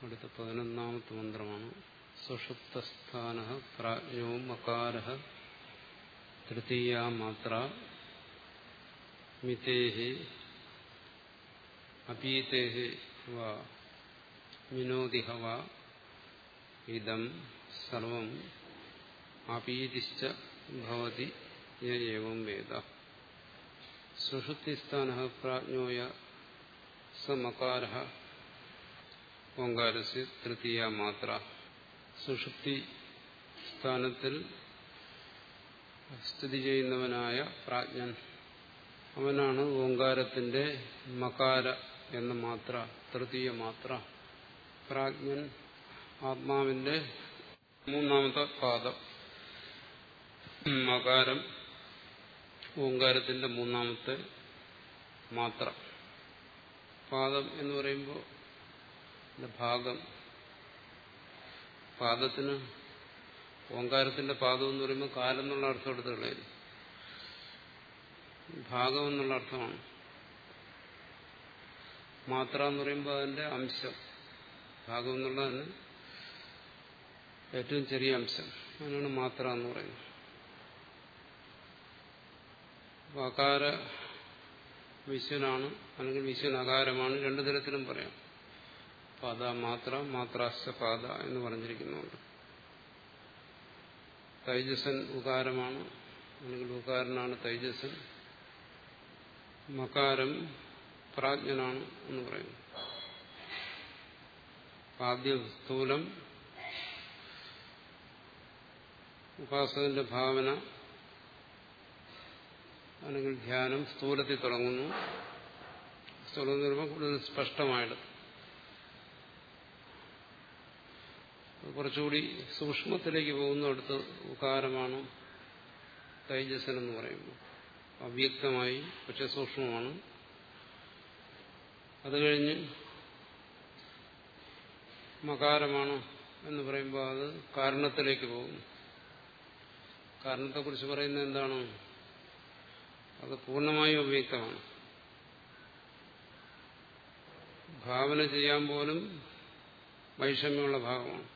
അടുത്ത പതിനൊന്നാമത്തെ മന്ത്രമാണ് സുഷുപ്തസ്ഥാന പ്രാജ്ഞോ മകാര തൃതീയ മാത്ര മിതേഹി അപീതേഹി വാ വിനോദിഹ വ സർവം അപീതിശ്ച ഭവതി യേവം വേദ സുഷുപ്തിസ്ഥാന പ്രാജ്ഞോയ സമകാര ഓങ്കാരസ് തൃതീയ മാത്ര. സുഷുപ്തി സ്ഥാനത്തിൽ സ്ഥിതി ചെയ്യുന്നവനായ പ്രാജ്ഞൻ. അവനാണ് ഓങ്കാരത്തിന്റെ മകാര എന്ന മാത്ര തൃതീയ മാത്ര. പ്രാജ്ഞൻ ആത്മാവിന്റെ മൂന്നാമത്തെ പാദം. മകാരം ഓങ്കാരത്തിന്റെ മൂന്നാമത്തെ മാത്ര. പാദം എന്ന് പറയുമ്പോൾ ഭാഗം. പാദത്തിന് ഓങ്കാരത്തിന്റെ പാദം എന്ന് പറയുമ്പോൾ കാലം എന്നുള്ള അർത്ഥം കളയുന്നു ഭാഗം എന്നുള്ള അർത്ഥമാണ്. മാത്ര എന്ന് പറയുമ്പോൾ അതിന്റെ അംശം. ഭാഗം എന്നുള്ളതിന് ഏറ്റവും ചെറിയ അംശം. അതിനാണ് മാത്ര എന്ന് പറയുന്നത്. അകാര വിശ്വനാണ് അല്ലെങ്കിൽ വിശ്വൻ അകാരമാണ് രണ്ടു തരത്തിലും പറയാം. പാത മാത്ര മാത്രാശ്ച പാത എന്ന് പറഞ്ഞിരിക്കുന്നുണ്ട്. തൈജസൻ ഉകാരമാണ് അല്ലെങ്കിൽ ഉകാരനാണ് തൈജസൻ. മകാരം പ്രാജ്ഞനാണ് എന്ന് പറയുന്നു പാദ്യ സ്ഥൂലം ഉപാസകന്റെ ഭാവന അല്ലെങ്കിൽ ധ്യാനം സ്ഥൂലത്തിൽ തുടങ്ങുന്നു. സ്ഥൂലം എന്ന് കൂടുതൽ സ്പഷ്ടമായിട്ട്. കുറച്ചുകൂടി സൂക്ഷ്മത്തിലേക്ക് പോകുന്ന അടുത്ത് ഉകാരമാണ് തൈജസൻ എന്ന് പറയുമ്പോൾ അവ്യക്തമായി പക്ഷെ സൂക്ഷ്മമാണ്. അത് കഴിഞ്ഞ് മകാരമാണ് എന്ന് പറയുമ്പോൾ അത് കാരണത്തിലേക്ക് പോകുന്നു. കാരണത്തെക്കുറിച്ച് പറയുന്നത് എന്താണ്? അത് പൂർണമായും അവ്യക്തമാണ് ഭാവന ചെയ്യാൻ പോലും വൈഷമ്യമുള്ള ഭാഗമാണ്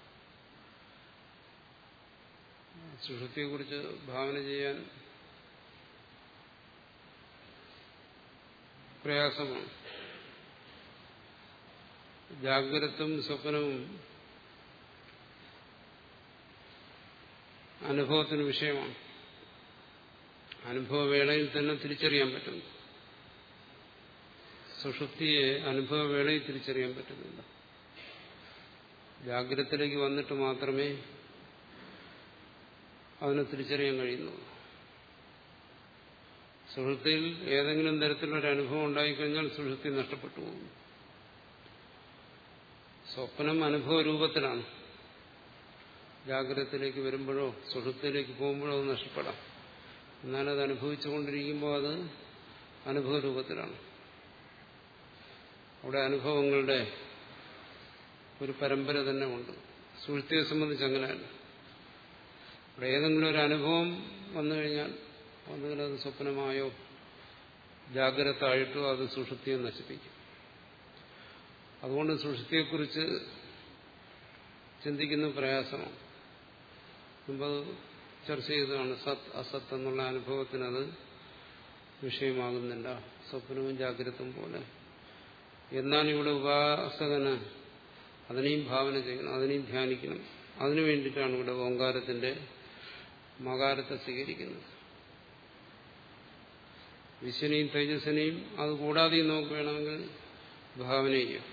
സുഷുപ്തിയെക്കുറിച്ച് ഭാവന ചെയ്യാൻ പ്രയാസമാണ്. ജാഗ്രതും സ്വപ്നവും അനുഭവത്തിന് വിഷയമാണ്. അനുഭവവേളയിൽ തന്നെ തിരിച്ചറിയാൻ പറ്റുന്നു. സുഷുപ്തിയെ അനുഭവവേളയിൽ തിരിച്ചറിയാൻ പറ്റുന്നില്ല. ജാഗ്രതത്തിലേക്ക് വന്നിട്ട് മാത്രമേ അതിനെ തിരിച്ചറിയാൻ കഴിയുന്നു. സുഹൃത്തിയിൽ ഏതെങ്കിലും തരത്തിലൊരു അനുഭവം ഉണ്ടായിക്കഴിഞ്ഞാൽ സുഹൃത്തി നഷ്ടപ്പെട്ടു പോകും സ്വപ്നം അനുഭവ രൂപത്തിലാണ്. ജാഗ്രതത്തിലേക്ക് വരുമ്പോഴോ സുഹൃത്തിലേക്ക് പോകുമ്പോഴോ അത് നഷ്ടപ്പെടാം. എന്നാലത് അനുഭവിച്ചുകൊണ്ടിരിക്കുമ്പോൾ അത് അനുഭവ രൂപത്തിലാണ് അവിടെ അനുഭവങ്ങളുടെ ഒരു പരമ്പര തന്നെ ഉണ്ട്. സുഹൃത്തിയെ സംബന്ധിച്ച് അങ്ങനെയല്ല. അവിടെ ഏതെങ്കിലും ഒരു അനുഭവം വന്നു കഴിഞ്ഞാൽ ഒന്നുകിൽ അത് സ്വപ്നമായോ ജാഗ്രതായിട്ടോ അത് സുഷുപ്തിയെ നശിപ്പിക്കും. അതുകൊണ്ട് സുഷുപ്തിയെക്കുറിച്ച് ചിന്തിക്കുന്ന പ്രയാസമാണ്. മുമ്പ് ചർച്ച ചെയ്തതാണ് സത് അസത് എന്നുള്ള അനുഭവത്തിനത് വിഷയമാകുന്നില്ല. സ്വപ്നവും ജാഗ്രതവും പോലെ. എന്നാൽ ഇവിടെ ഉപാസകന് അതിനെയും ഭാവന ചെയ്യണം അതിനെയും ധ്യാനിക്കണം. അതിനു വേണ്ടിയിട്ടാണ് ഇവിടെ ഓങ്കാരത്തിന്റെ മകാരത്തെ സ്വീകരിക്കുന്നത്. വിശ്വനെയും തേജസ്സിനെയും അത് കൂടാതെയും നമുക്ക് വേണമെങ്കിൽ ഭാവന ചെയ്യാം.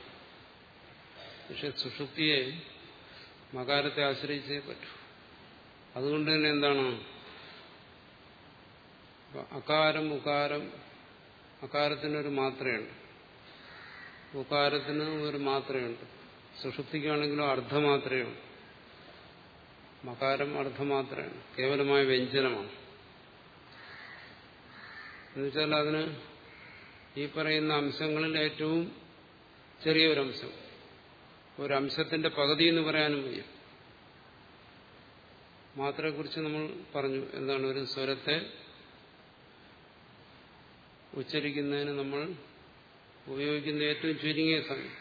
പക്ഷെ സുഷുപ്തിയെ മകാരത്തെ ആശ്രയിച്ചേ പറ്റൂ. അതുകൊണ്ട് തന്നെ എന്താണ് അകാരം ഉകാരം അകാരത്തിനൊരു മാത്രയുണ്ട്. ഉകാരത്തിന് ഒരു മാത്രയുണ്ട്. സുഷുപ്തിക്കാണെങ്കിലും അർദ്ധമാത്രയുണ്ട്. മകാരം അർദ്ധമാത്രയാണ്. കേവലമായ വ്യഞ്ജനമാണ്. എന്നുവെച്ചാൽ അതിന് ഈ പറയുന്ന അംശങ്ങളിൽ ഏറ്റവും ചെറിയൊരംശം. ഒരംശത്തിന്റെ പകുതി എന്ന് പറയാനും വയ്യ. മാത്രയെക്കുറിച്ച് നമ്മൾ പറഞ്ഞു. എന്താണ് ഒരു സ്വരത്തെ ഉച്ചരിക്കുന്നതിന് നമ്മൾ ഉപയോഗിക്കുന്ന ഏറ്റവും ചുരുങ്ങിയ സമയം.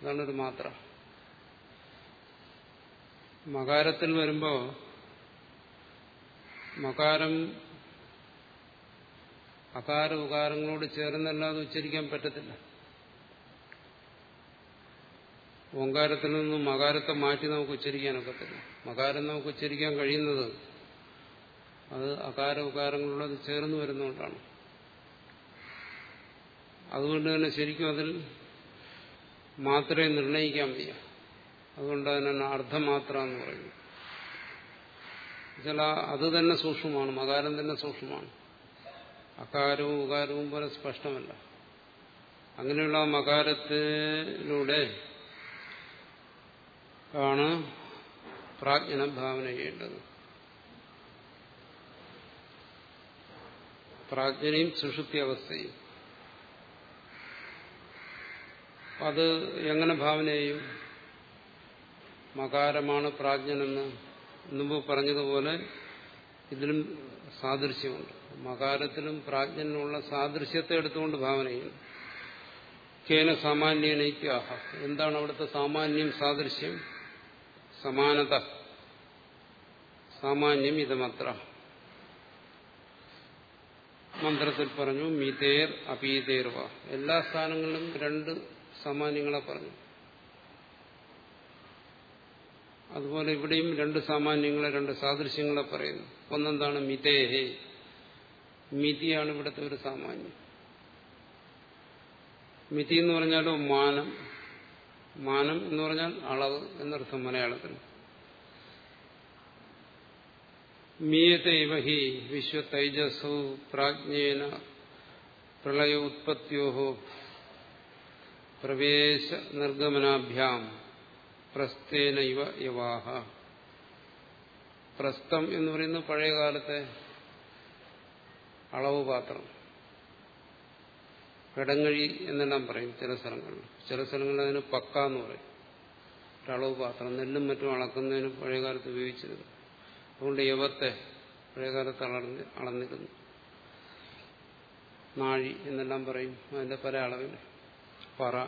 അതാണ് ഒരു മാത്ര. മകാരത്തിൽ വരുമ്പോൾ മകാരം അകാര ഉകാരങ്ങളോട് ചേർന്നല്ലാതെ ഉച്ചരിക്കാൻ പറ്റത്തില്ല. ഓങ്കാരത്തിൽ നിന്നും മകാരത്തെ മാറ്റി നമുക്ക് ഉച്ചരിക്കാനൊക്കത്തില്ല മകാരം നമുക്ക് ഉച്ചരിക്കാൻ കഴിയുന്നത് അത് അകാര ഉകാരങ്ങളുള്ളത് ചേർന്ന് വരുന്നതുകൊണ്ടാണ്. അതുകൊണ്ട് തന്നെ ശരിക്കും അതിൽ മാത്രമേ നിർണയിക്കാൻ വയ്യ. അതുകൊണ്ട് അതിനാണ് അർദ്ധമാത്ര എന്ന് പറയുന്നു. ചില അത് തന്നെ സൂക്ഷ്മമാണ് മകാരം തന്നെ സൂക്ഷ്മമാണ്. അകാരവും ഉകാരവും പോലെ സ്പഷ്ടമല്ല. അങ്ങനെയുള്ള മകാരത്തിലൂടെ ആണ് പ്രാജ്ഞന ഭാവന ചെയ്യേണ്ടത്. പ്രാജ്ഞനയും സുഷുപ്തി അവസ്ഥയും. അത് എങ്ങനെ ഭാവന ചെയ്യും? മകാരമാണ് പ്രാജ്ഞനെന്ന് മുമ്പ് പറഞ്ഞതുപോലെ ഇതിലും സാദൃശ്യമുണ്ട്. മകാരത്തിലും പ്രാജ്ഞനുള്ള സാദൃശ്യത്തെ എടുത്തുകൊണ്ട് ഭാവന ചെയ്യും. കേന സാമാന്യനൈക്യാഹ എന്താണ് അവിടുത്തെ സാമാന്യം സാദൃശ്യം? സമാനത. സാമാന്യം ഇതമത്ര. മന്ത്രത്തിൽ പറഞ്ഞു മിതേർ അപീതേർവ. എല്ലാ സ്ഥാനങ്ങളിലും രണ്ട് സാമാന്യങ്ങളെ പറഞ്ഞു. അതുപോലെ ഇവിടെയും രണ്ട് സാമാന്യങ്ങളെ രണ്ട് സാദൃശ്യങ്ങളെ പറയുന്നു. ഒന്നെന്താണ്? മിതേഹേ. മിതിയാണ് ഇവിടുത്തെ ഒരു സാമാന്യം. മിതി എന്ന് പറഞ്ഞാലോ മാനം. മാനം എന്ന് പറഞ്ഞാൽ അളവ് എന്നർത്ഥം മലയാളത്തിൽ. മീയതൈവഹി ഇവ ഹി വിശ്വതൈജസോ പ്രാജ്ഞേന പ്രളയ ഉത്പത്യോ പ്രവേശ നിർഗമനാഭ്യാം പ്രസ്തേന ഇവ യവാഹ. പ്രസ്തം എന്ന് പറയുന്നത് പഴയകാലത്തെ അളവ് പാത്രം കിടങ്ങഴി എന്നെല്ലാം പറയും ചില സ്ഥലങ്ങളിൽ. ചില സ്ഥലങ്ങളിൽ അതിന് പക്ക എന്ന് പറയും. ഒരളവ് പാത്രം നെല്ലും മറ്റും അളക്കുന്നതിന് പഴയകാലത്ത് ഉപയോഗിച്ചിരുന്നു. അതുകൊണ്ട് യവത്തെ പഴയകാലത്ത് അളർന്ന് അളന്നിരുന്നു. നാഴി എന്നെല്ലാം പറയും. അതിന്റെ പല അളവിൽ പറ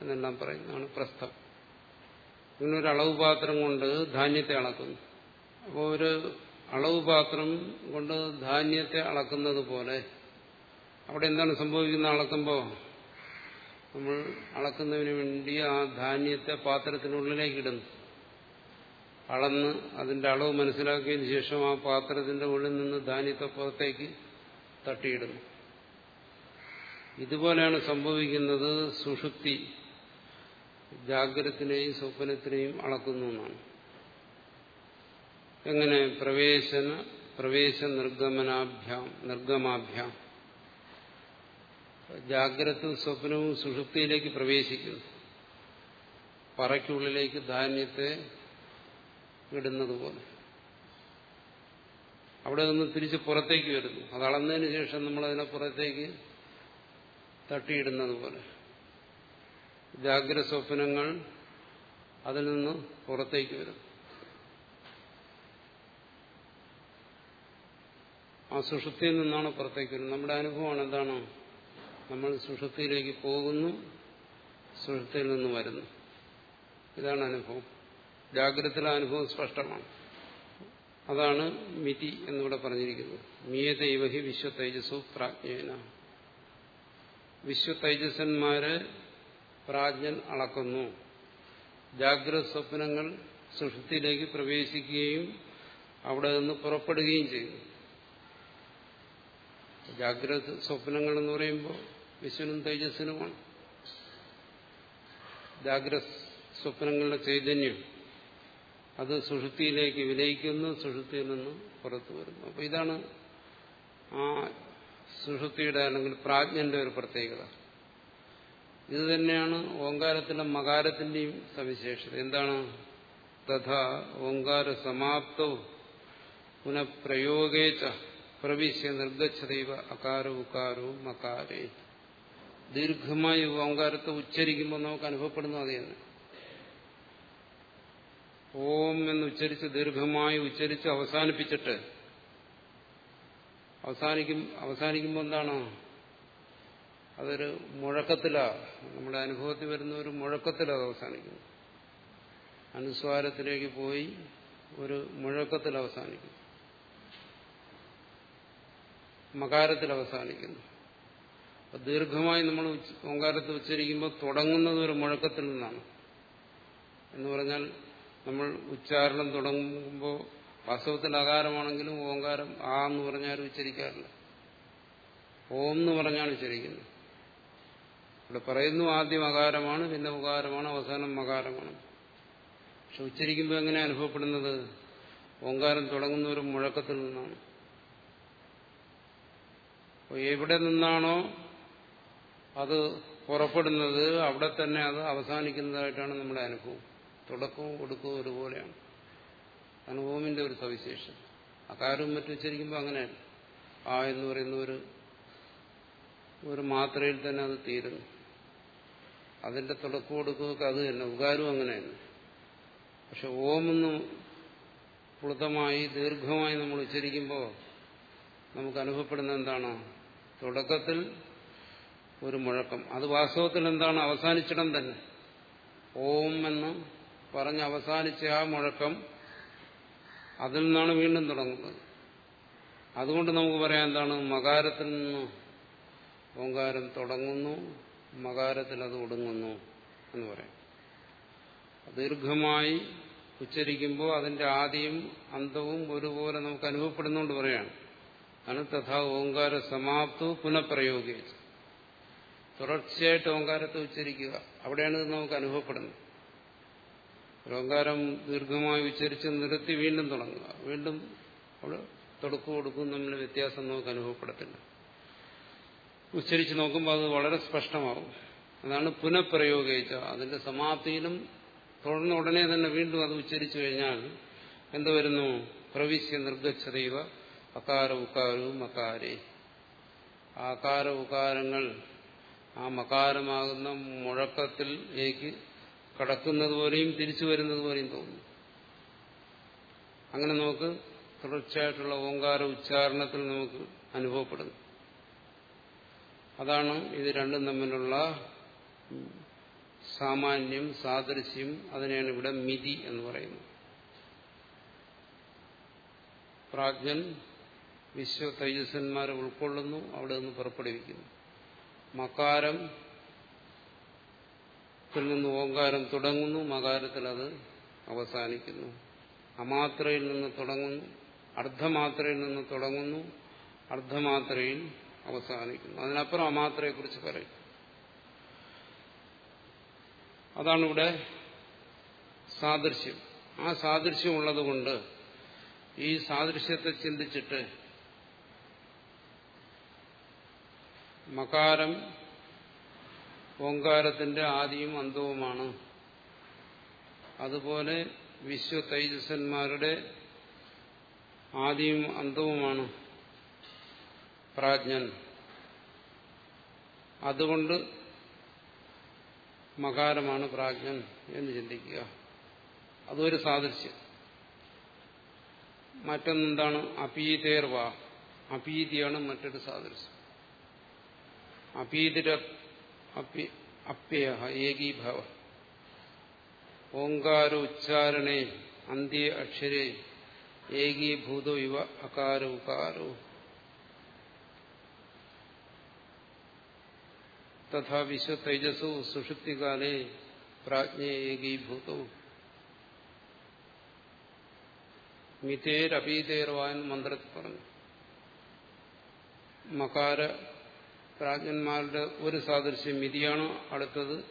എന്നെല്ലാം പറയുന്നതാണ് പ്രസ്ഥം. ഇങ്ങനെ ഒരു അളവ് പാത്രം കൊണ്ട് ധാന്യത്തെ അളക്കുന്നു. അപ്പോൾ ഒരു അളവ് പാത്രം കൊണ്ട് ധാന്യത്തെ അളക്കുന്നത് പോലെ അവിടെ എന്താണ് സംഭവിക്കുന്നത് അളക്കുമ്പോൾ നമ്മൾ അളക്കുന്നതിന് വേണ്ടി ആ ധാന്യത്തെ പാത്രത്തിനുള്ളിലേക്ക് ഇടുന്നു. അളന്ന് അതിന്റെ അളവ് മനസ്സിലാക്കിയതിന് ശേഷം ആ പാത്രത്തിന്റെ ഉള്ളിൽ നിന്ന് ധാന്യത്തെ പുറത്തേക്ക് തട്ടിയിടുന്നു. ഇതുപോലെയാണ് സംഭവിക്കുന്നത് സുഷുപ്തി. ജാഗ്രതത്തിനെയും സ്വപ്നത്തിനെയും അളക്കുന്നു എന്നാണ്. എങ്ങനെ? പ്രവേശന പ്രവേശ നിർഗമനാഭ്യാം നിർഗമാഭ്യാം. ജാഗ്രത സ്വപ്നവും സുഷുപ്തിയിലേക്ക് പ്രവേശിക്കുന്നു. പറയ്ക്കുള്ളിലേക്ക് ധാന്യത്തെ ഇടുന്നതുപോലെ. അവിടെ നിന്ന് തിരിച്ച് പുറത്തേക്ക് വരുന്നു. അത് അളന്നതിന് ശേഷം നമ്മൾ അതിനെ പുറത്തേക്ക് തട്ടിയിടുന്നത് പോലെ ജാഗ്രത സ്വപ്നങ്ങൾ അതിൽ നിന്ന് പുറത്തേക്ക് വരും. ആ സുഷുപ്തിയിൽ നിന്നാണ് പുറത്തേക്ക് വരുന്നത്. നമ്മുടെ അനുഭവമാണ് എന്താണ്? നമ്മൾ സുഷുപ്തിയിലേക്ക് പോകുന്നു സുഷുപ്തിയിൽ നിന്ന് വരുന്നു. ഇതാണ് അനുഭവം. ജാഗ്രതയിലെ അനുഭവം സ്പഷ്ടമാണ്. അതാണ് മിതി എന്നിവിടെ പറഞ്ഞിരിക്കുന്നത്. മിയതൈവഹി വിശ്വ തേജസ്സു പ്രാജ്ഞേന. വിശ്വ തേജസ്സന്മാരെ പ്രാജ്ഞൻ അളക്കുന്നു. ജാഗ്രത സ്വപ്നങ്ങൾ സുഷുപ്തിയിലേക്ക് പ്രവേശിക്കുകയും അവിടെ നിന്ന് പുറപ്പെടുകയും ചെയ്യുന്നു. ജാഗ്രത സ്വപ്നങ്ങൾ എന്ന് പറയുമ്പോൾ വിശ്വനും തേജസ്സിനുമാണ്. ജാഗ്രത സ്വപ്നങ്ങളുടെ ചൈതന്യം. അത് സുഷുതിയിലേക്ക് വിലയിക്കുന്നു സുഷുതിയിൽ നിന്ന് പുറത്തു വരുന്നു. അപ്പൊ ഇതാണ് ആ സുഷുതിയുടെ അല്ലെങ്കിൽ പ്രാജ്ഞന്റെ ഒരു പ്രത്യേകത. ഇത് തന്നെയാണ് ഓങ്കാരത്തിന്റെ മകാരത്തിന്റെയും സവിശേഷത. എന്താണ്? തഥാ ഓങ്കാര സമാപ്തവും പുനഃപ്രയോഗേച്ച പ്രവിശ്യ നിർഗച്ഛതൈവ അകാരോ ഉകാരോ മകാരേ. ദീർഘമായി ഓങ്കാരത്തെ ഉച്ചരിക്കുമ്പോൾ നമുക്ക് അനുഭവപ്പെടുന്നു അത് തന്നെ ഓം എന്ന് ഉച്ചരിച്ച് ദീർഘമായി ഉച്ചരിച്ച് അവസാനിപ്പിച്ചിട്ട് അവസാനിക്കും അവസാനിക്കുമ്പോൾ എന്താണോ? അതൊരു മുഴക്കത്തിലാ. നമ്മുടെ അനുഭവത്തിൽ വരുന്ന ഒരു മുഴക്കത്തിലത് അവസാനിക്കുന്നു അനുസ്വാരത്തിലേക്ക് പോയി ഒരു മുഴക്കത്തിൽ അവസാനിക്കുന്നു മകാരത്തിൽ അവസാനിക്കുന്നു. ദീർഘമായി നമ്മൾ ഓങ്കാരത്തിൽ ഉച്ചരിക്കുമ്പോൾ തുടങ്ങുന്നത് ഒരു മുഴക്കത്തിൽ നിന്നാണ്. എന്ന് പറഞ്ഞാൽ നമ്മൾ ഉച്ചാരണം തുടങ്ങുമ്പോൾ വാസ്തവത്തിൽ അകാരമാണെങ്കിലും ഓങ്കാരം ആ എന്ന് പറഞ്ഞാൽ ഉച്ചരിക്കാറില്ല. ഓം എന്ന് പറഞ്ഞാണ് ഉച്ചരിക്കുന്നത്. ഇവിടെ പറയുന്നു ആദ്യം അകാരമാണ് പിന്നെ ഉകാരമാണ് അവസാനം മകാരമാണ് പക്ഷെ ഉച്ചരിക്കുമ്പോൾ എങ്ങനെ അനുഭവപ്പെടുന്നത്? ഓങ്കാരം തുടങ്ങുന്ന ഒരു മുഴക്കത്തിൽ നിന്നാണ്. എവിടെ നിന്നാണോ അത് പുറപ്പെടുന്നത് അവിടെ തന്നെ അത് അവസാനിക്കുന്നതായിട്ടാണ് നമ്മുടെ അനുഭവം. തുടക്കവും ഒടുക്കവും ഒരുപോലെയാണ്. അനുഭവമിന്റെ ഒരു സവിശേഷത. അകാരവും മറ്റു വെച്ചിരിക്കുമ്പോൾ അങ്ങനെയല്ല. ആ എന്ന് പറയുന്ന ഒരു ഒരു മാത്രയിൽ തന്നെ അത് തീരുന്നു. അതിന്റെ തുടക്കം ഒടുക്കമൊക്കെ അത് തന്നെ. ഉകാരവും അങ്ങനെ തന്നെ പക്ഷെ ഓമെന്ന് പ്ലുതമായി ദീർഘമായി നമ്മൾ ഉച്ചരിക്കുമ്പോൾ നമുക്ക് അനുഭവപ്പെടുന്ന എന്താണ്? തുടക്കത്തിൽ ഒരു മുഴക്കം. അത് വാസ്തവത്തിൽ എന്താണ്? അവസാനിച്ചിടം തന്നെ. ഓം എന്ന് പറഞ്ഞ് അവസാനിച്ച ആ മുഴക്കം അതിൽ നിന്നാണ് വീണ്ടും തുടങ്ങുന്നത്. അതുകൊണ്ട് നമുക്ക് പറയാം എന്താണ്? മകാരത്തിൽ നിന്ന് ഓങ്കാരം തുടങ്ങുന്നു മകാരത്തിൽ അത് ഒടുങ്ങുന്നു എന്ന് പറയാം. ദീർഘമായി ഉച്ചരിക്കുമ്പോൾ അതിന്റെ ആദ്യവും അന്തവും ഒരുപോലെ നമുക്ക് അനുഭവപ്പെടുന്നുകൊണ്ട് പറയാണ് ആണ് തഥാ ഓങ്കാര സമാപ്തു പുനഃപ്രയോഗിച്ചു തുടർച്ചയായിട്ട് ഓങ്കാരത്തെ ഉച്ചരിക്കുക. അവിടെയാണ് ഇത് നമുക്ക് അനുഭവപ്പെടുന്നത്. ഓങ്കാരം ദീർഘമായി ഉച്ചരിച്ച് നിർത്തി വീണ്ടും തുടങ്ങുക. വീണ്ടും അവിടെ തുടക്കം കൊടുക്കും തമ്മിൽ വ്യത്യാസം നമുക്ക് അനുഭവപ്പെടത്തില്ല. ഉച്ചരിച്ച് നോക്കുമ്പോൾ അത് വളരെ സ്പഷ്ടമാവും. അതാണ് പുനഃപ്രയോഗിച്ച. അതിന്റെ സമാപ്തിയിലും തുടർന്ന് ഉടനെ തന്നെ വീണ്ടും അത് ഉച്ചരിച്ചു കഴിഞ്ഞാൽ എന്തുവരുന്നു പ്രവിശ്യ നിർഗച്ഛതൈവ അകാര ഉക്കാരവും അകാരേ ആകാര ഉകാരങ്ങൾ ആ മകാരമാകുന്ന മുഴക്കത്തിലേക്ക് കടക്കുന്നത് പോലെയും തിരിച്ചു വരുന്നത് പോലെയും തോന്നുന്നു. അങ്ങനെ നമുക്ക് തുടർച്ചയായിട്ടുള്ള ഓങ്കാര ഉച്ചാരണത്തിൽ നമുക്ക് അനുഭവപ്പെടുന്നു. അതാണ് ഇത് രണ്ടും തമ്മിലുള്ള സാമാന്യം സാദൃശ്യം അതിനെയാണ് ഇവിടെ മിതി എന്ന് പറയുന്നത്. പ്രാജ്ഞൻ വിശ്വ തേജസ്സന്മാരെ ഉൾക്കൊള്ളുന്നു അവിടെ നിന്ന് പുറപ്പെടുവിക്കുന്നു. മകാരം ത്തിൽ നിന്ന് ഓങ്കാരം തുടങ്ങുന്നു മകാരത്തിൽ അത് അവസാനിക്കുന്നു. അമാത്രയിൽ നിന്ന് തുടങ്ങുന്നു അർദ്ധമാത്രയിൽ നിന്ന് തുടങ്ങുന്നു അർദ്ധമാത്രയിൽ അവസാനിക്കുന്നു. അതിനപ്പുറം അമാത്രയെക്കുറിച്ച് പറയും. അതാണ് ഇവിടെ സാദൃശ്യം. ആ സാദൃശ്യം ഉള്ളതുകൊണ്ട് ഈ സാദൃശ്യത്തെ ചിന്തിച്ചിട്ട് മകാരം ഓങ്കാരത്തിന്റെ ആദിയും അന്തവുമാണ്. അതുപോലെ വിശ്വ തൈജസന്മാരുടെ ആദിയും അന്തവുമാണ് പ്രാജ്ഞൻ. അതുകൊണ്ട് മകാരമാണ് പ്രാജ്ഞൻ എന്ന് ചിന്തിക്കുക. അതൊരു സാദൃശ്യം. മറ്റൊന്നെന്താണ്? അപീതേർവ. അപീതിയാണ് മറ്റൊരു സാദൃശ്യം. അപീതിര അപ്യയ ഏകീഭവ ഓങ്കാര ഉച്ചാരണേ അന്ത്യ അക്ഷരേ ഏകീഭൂതോ ഇവ അകാര ഉകാരോ തഥാ വിശ്വ തേജസ്സു സുഷുപ്തികാലേ പ്രാജ്ഞ ഏകീഭൂതോ മിതേരപീതേർവാൻ മന്ത്രത്തിൽ പറഞ്ഞു മകാര പ്രാജ്ഞന്മാരുടെ ഒരു സാദൃശ്യം മിതിയാണ്? അടുത്തത്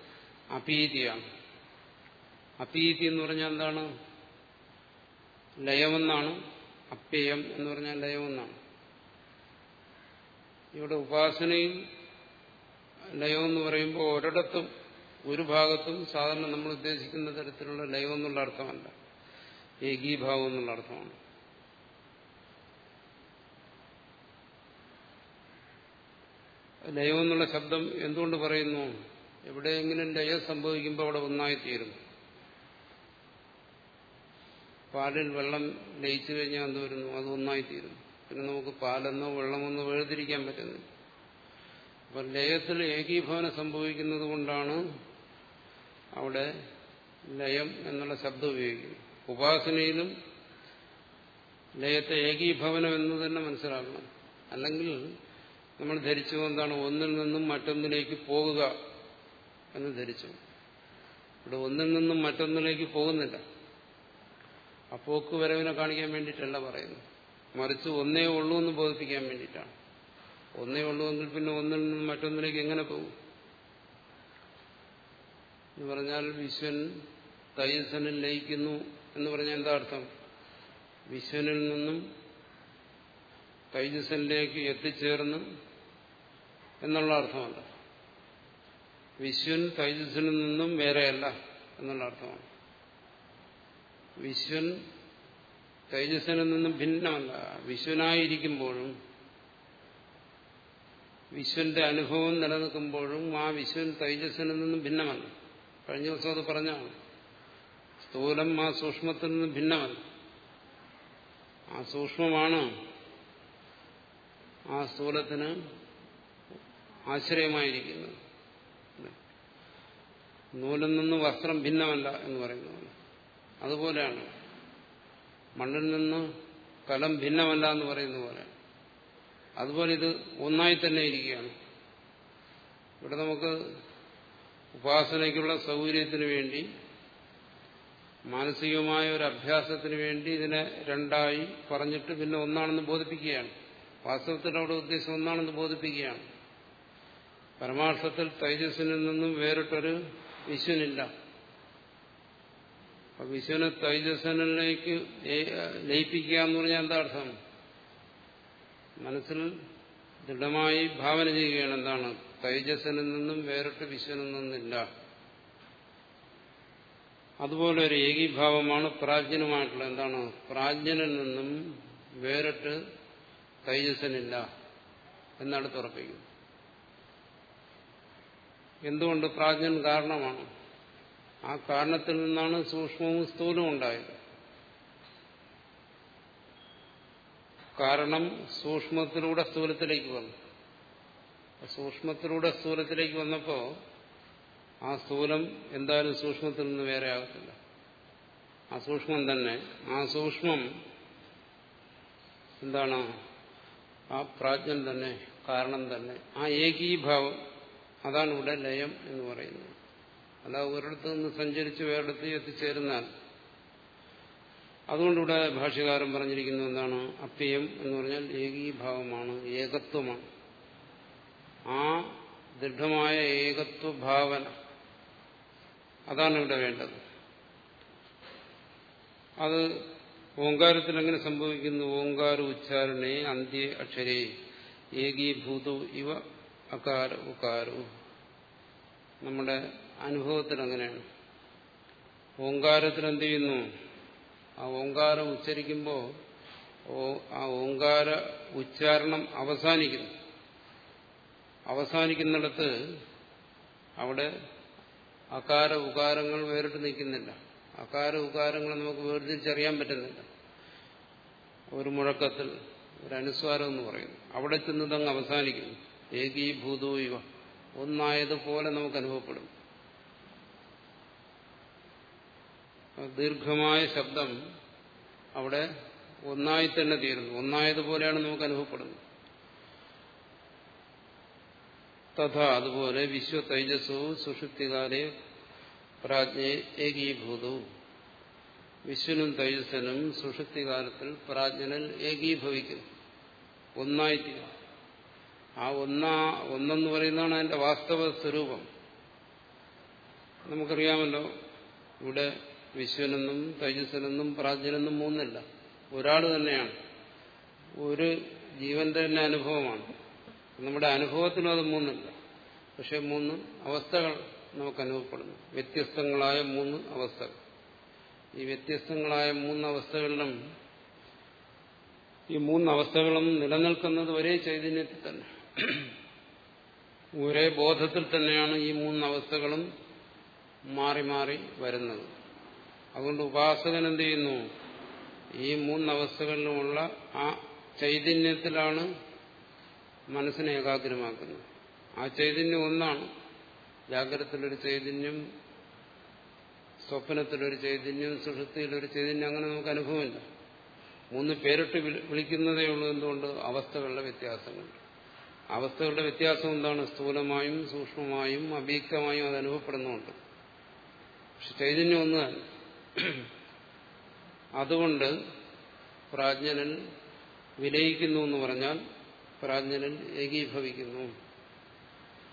അപീതിയാണ്. അപീതി എന്ന് പറഞ്ഞാൽ എന്താണ്? ലയമെന്നാണ്. അപ്യയം എന്ന് പറഞ്ഞാൽ ലയമെന്നാണ്. ഇവിടെ ഉപാസനയിൽ ലയം എന്ന് പറയുമ്പോൾ ഒരിടത്തും ഒരു ഭാഗത്തും സാധാരണ നമ്മൾ ഉദ്ദേശിക്കുന്ന തരത്തിലുള്ള ലയം എന്നുള്ള അർത്ഥമല്ല. ഏകീഭാവം എന്നുള്ള അർത്ഥമാണ്. ലയം എന്നുള്ള ശബ്ദം എന്തുകൊണ്ട് പറയുന്നു? എവിടെയെങ്കിലും ലയം സംഭവിക്കുമ്പോൾ അവിടെ ഒന്നായിത്തീരുന്നു പാലിൽ വെള്ളം ലയിച്ചു കഴിഞ്ഞാൽ എന്ത് വരുന്നു? അത് ഒന്നായിത്തീരുന്നു പിന്നെ നമുക്ക് പാലെന്നോ വെള്ളമെന്നോ വേർതിരിക്കാൻ പറ്റുന്നില്ല. അപ്പം ലയത്തിൽ ഏകീഭവനം സംഭവിക്കുന്നത് കൊണ്ടാണ് അവിടെ ലയം എന്നുള്ള ശബ്ദം ഉപയോഗിക്കുന്നത്. ഉപാസനയിലും ലയത്തെ ഏകീഭവനം എന്ന് തന്നെ മനസ്സിലാക്കണം. അല്ലെങ്കിൽ നമ്മൾ ധരിച്ചു എന്താണ്? ഒന്നിൽ നിന്നും മറ്റൊന്നിലേക്ക് പോകുക എന്ന് ധരിച്ചു. ഇവിടെ ഒന്നിൽ നിന്നും മറ്റൊന്നിലേക്ക് പോകുന്നില്ല. ആ പോക്ക് വരവിനെ കാണിക്കാൻ വേണ്ടിയിട്ടല്ല പറയുന്നത്. മറിച്ച് ഒന്നേ ഉള്ളൂ എന്ന് ബോധിപ്പിക്കാൻ വേണ്ടിയിട്ടാണ്. ഒന്നേ ഉള്ളൂ എങ്കിൽ പിന്നെ ഒന്നിൽ നിന്നും മറ്റൊന്നിലേക്ക് എങ്ങനെ പോകും? എന്ന് പറഞ്ഞാൽ വിശ്വൻ തൈസനിൽ ലയിക്കുന്നു എന്ന് പറഞ്ഞാൽ എന്താ അർത്ഥം? വിശ്വനിൽ നിന്നും തൈജസനിലേക്ക് എത്തിച്ചേർന്ന് എന്നുള്ള അർത്ഥമല്ല വിശ്വൻ തൈജസ്സിനിൽ നിന്നും വേറെയല്ല എന്നുള്ള അർത്ഥമാണ് വിശ്വൻ തൈജസ്സിനിൽ നിന്നും ഭിന്നമല്ല. വിശ്വനായിരിക്കുമ്പോഴും വിശ്വന്റെ അനുഭവം നിലനിൽക്കുമ്പോഴും ആ വിശ്വൻ തൈജസ്സിനിൽ നിന്നും ഭിന്നമല്ല. കഴിഞ്ഞ ദിവസം അത് പറഞ്ഞാണ്. സ്ഥൂലം ആ സൂക്ഷ്മത്തിൽ നിന്നും ഭിന്നമല്ല. ആ സൂക്ഷ്മമാണ് ആ സ്ഥൂലത്തിന് ആശ്രയമായിരിക്കുന്നത്. നൂലിൽ നിന്ന് വസ്ത്രം ഭിന്നമല്ല എന്ന് പറയുന്നത്. അതുപോലെയാണ് മണ്ണിൽ നിന്ന് കലം ഭിന്നമല്ല എന്ന് പറയുന്ന പോലെ. അതുപോലെ ഇത് ഒന്നായി തന്നെ ഇരിക്കുകയാണ്. ഇവിടെ നമുക്ക് ഉപാസനയ്ക്കുള്ള സൗകര്യത്തിന് വേണ്ടി മാനസികമായ ഒരു അഭ്യാസത്തിന് വേണ്ടി ഇതിനെ രണ്ടായി പറഞ്ഞിട്ട് പിന്നെ ഒന്നാണെന്ന് ബോധിപ്പിക്കുകയാണ്. വാസ്തവത്തിൽ അവിടെ ഉദ്ദേശം ഒന്നാണെന്ന് ബോധിപ്പിക്കുകയാണ്. പരമാർത്ഥത്തിൽ തൈജസ്സിനിൽ നിന്നും വേറിട്ടൊരു വിശ്വനില്ല. അപ്പൊ വിശ്വനെ തൈജസ്സനിലേക്ക് ലയിപ്പിക്കുക എന്ന് പറഞ്ഞാൽ എന്താ അർത്ഥം? മനസ്സിൽ ദൃഢമായി ഭാവന ചെയ്യുകയാണ് എന്താണ്? തൈജസ്സനിൽ നിന്നും വേറിട്ട് വിശ്വനിൽ നിന്നില്ല. അതുപോലെ ഒരു ഏകീഭാവമാണ് പ്രാജ്ഞനുമായിട്ടുള്ള എന്താണ്? പ്രാജ്ഞനിൽ നിന്നും വേറിട്ട് തൈജസ്സനില്ല എന്നാണ് ഉറപ്പിക്കുന്നു എന്തുകൊണ്ട് പ്രാജ്ഞൻ കാരണമാണ്? ആ കാരണത്തിൽ നിന്നാണ് സൂക്ഷ്മവും സ്ഥൂലവും ഉണ്ടായത്. കാരണം സൂക്ഷ്മത്തിലൂടെ സ്ഥൂലത്തിലേക്ക് വന്നു. സൂക്ഷ്മത്തിലൂടെ സ്ഥൂലത്തിലേക്ക് വന്നപ്പോൾ ആ സ്ഥൂലം എന്തായാലും സൂക്ഷ്മത്തിൽ നിന്ന് വേറെ ആകത്തില്ല. ആ സൂക്ഷ്മം തന്നെ ആ സൂക്ഷ്മം എന്താണ്? ആ പ്രാജ്ഞൻ തന്നെ കാരണം തന്നെ ആ ഏകീഭാവം അതാണ് ഇവിടെ ലയം എന്ന് പറയുന്നത്. അല്ല ഒരിടത്ത് നിന്ന് സഞ്ചരിച്ച് വേറിടത്ത് എത്തിച്ചേരുന്നാൽ അതുകൊണ്ടിവിടെ ഭാഷ്യകാരൻ പറഞ്ഞിരിക്കുന്നത് എന്താണ്? അപ്യയം എന്ന് പറഞ്ഞാൽ ഏകീഭാവമാണ് ഏകത്വമാണ്. ആ ദൃഢമായ ഏകത്വ ഭാവന അതാണ് ഇവിടെ വേണ്ടത്. അത് ഓങ്കാരത്തിൽ എങ്ങനെ സംഭവിക്കുന്നു? ഓങ്കാര ഉച്ചാരണേ അന്ത്യ അക്ഷരേ. ഏകീഭൂതോ ഇവ അകാര ഉകാരവും നമ്മുടെ അനുഭവത്തിൽ അങ്ങനെയാണ്. ഓങ്കാരത്തിൽ എന്ത് ചെയ്യുന്നു? ആ ഓങ്കാരം ഉച്ചരിക്കുമ്പോൾ ആ ഓങ്കാര ഉച്ചാരണം അവസാനിക്കുന്നു. അവസാനിക്കുന്നിടത്ത് അവിടെ അകാര ഉകാരങ്ങൾ വേറിട്ട് നിൽക്കുന്നില്ല. അകാര ഉകാരങ്ങൾ നമുക്ക് വേർതിരിച്ചറിയാൻ പറ്റുന്നില്ല. ഒരു മുഴക്കത്തിൽ ഒരു അനുസ്വാരം എന്ന് പറയുന്നു. അവിടെ ചെന്നതങ്ങ് അവസാനിക്കുന്നു. ഏകീഭൂതോ ഇവ. ഒന്നായതുപോലെ നമുക്ക് അനുഭവപ്പെടും. ദീർഘമായ ശബ്ദം അവിടെ ഒന്നായി തന്നെ തീരുന്നു. ഒന്നായതുപോലെയാണ് നമുക്ക് അനുഭവപ്പെടുന്നത്. തഥാ അതുപോലെ വിശ്വ തേജസ്സോ സുഷുപ്തികാലെ പ്രാജ്ഞയെ ഏകീഭൂതവും വിശ്വനും തൈജസ്സനും സുഷുപ്തികാലത്തിൽ പ്രാജ്ഞനിൽ ഏകീഭവിക്കുന്നു. ഒന്നായിത്തീരും ആ ഒന്ന ഒന്നെന്ന് പറയുന്നതാണ് അതിന്റെ വാസ്തവ സ്വരൂപം. നമുക്കറിയാമല്ലോ ഇവിടെ വിശ്വനെന്നും തേജസ്സനെന്നും പ്രാജ്ഞനെന്നും മൂന്നല്ല. ഒരാൾ തന്നെയാണ്. ഒരു ജീവന്റെ തന്നെ അനുഭവമാണ്. നമ്മുടെ അനുഭവത്തിനും അത് മൂന്നല്ല. പക്ഷെ മൂന്ന് അവസ്ഥകൾ നമുക്ക് അനുഭവപ്പെടുന്നു വ്യത്യസ്തങ്ങളായ മൂന്ന് അവസ്ഥകൾ. ഈ വ്യത്യസ്തങ്ങളായ മൂന്ന് അവസ്ഥകളിലും ഈ മൂന്ന് അവസ്ഥകളും നിലനിൽക്കുന്നത് ഒരേ ചൈതന്യത്തിൽ തന്നെ. ഒരേ ബോധത്തിൽ തന്നെയാണ് ഈ മൂന്നവസ്ഥകളും മാറി മാറി വരുന്നത്. അതുകൊണ്ട് ഉപാസകൻ എന്ത് ചെയ്യുന്നു? ഈ മൂന്നവസ്ഥകളിലുമുള്ള ആ ചൈതന്യത്തിലാണ് മനസ്സിനെ ഏകാഗ്രമാക്കുന്നത്. ആ ചൈതന്യം ഒന്നാണ്. ജാഗ്രതത്തിലൊരു ചൈതന്യം സ്വപ്നത്തിലൊരു ചൈതന്യം സുഷുപ്തിയിലൊരു ചൈതന്യം അങ്ങനെ നമുക്ക് അനുഭവമില്ല. മൂന്ന് പേരിട്ട് വിളിക്കുന്നതേ ഉള്ളൂ എന്തുകൊണ്ട്? അവസ്ഥകളുടെ വ്യത്യാസങ്ങൾ. അവസ്ഥകളുടെ വ്യത്യാസം എന്താണ്? സ്ഥൂലമായും സൂക്ഷ്മമായും അവ്യക്തമായും അത് അനുഭവപ്പെടുന്നുണ്ട്. പക്ഷെ ചൈതന്യം ഒന്ന് തന്നെ അതുകൊണ്ട് പ്രാജ്ഞനൻ വിലയിക്കുന്നു എന്ന് പറഞ്ഞാൽ പ്രാജ്ഞനൻ ഏകീഭവിക്കുന്നു.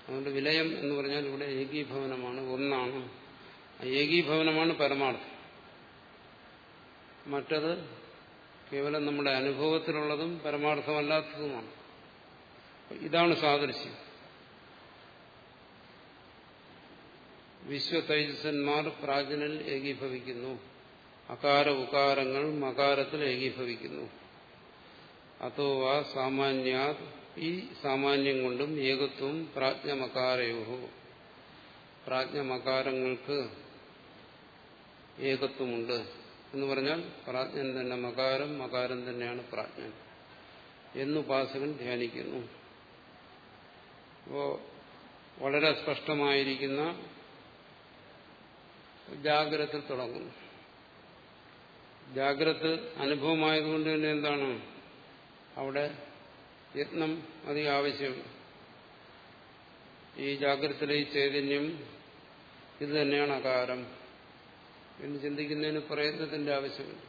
അതുകൊണ്ട് വിലയം എന്ന് പറഞ്ഞാൽ ഇവിടെ ഏകീഭവനമാണ് ഒന്നാണ്. ഏകീഭവനമാണ് പരമാർത്ഥം. മറ്റത് കേവലം നമ്മുടെ അനുഭവത്തിലുള്ളതും പരമാർത്ഥമല്ലാത്തതുമാണ്. ഇതാണ് സാദൃശ്യം. വിശ്വതൈജസന്മാർ പ്രാചീനൽ ഏകീഭവിക്കുന്നു. അകാര ഉകാരങ്ങൾ മകാരത്തിൽ ഏകീഭവിക്കുന്നു. ആ സാമാന്യാ ഈ സാമാന്യം കൊണ്ടും ഏകത്വം പ്രാജ്ഞമകാരയോ പ്രാജ്ഞമകാരങ്ങൾക്ക് ഏകത്വമുണ്ട് എന്ന് പറഞ്ഞാൽ പ്രാജ്ഞൻ തന്നെ മകാരം മകാരം തന്നെയാണ് പ്രാജ്ഞൻ. എന്നുപാസകൻ ധ്യാനിക്കുന്നു. അപ്പോ വളരെ സ്പഷ്ടമായിരിക്കുന്ന ജാഗ്രത തുടങ്ങുന്നു. ജാഗ്രത അനുഭവമായതുകൊണ്ട് തന്നെ എന്താണ്? അവിടെ യത്നം അധികം ആവശ്യമുണ്ട് ഈ ജാഗ്രതയിലെ ഈ ചൈതന്യം ഇത് തന്നെയാണ് അകാരം എന്ന് ചിന്തിക്കുന്നതിന് പ്രയത്നത്തിന്റെ ആവശ്യമുണ്ട്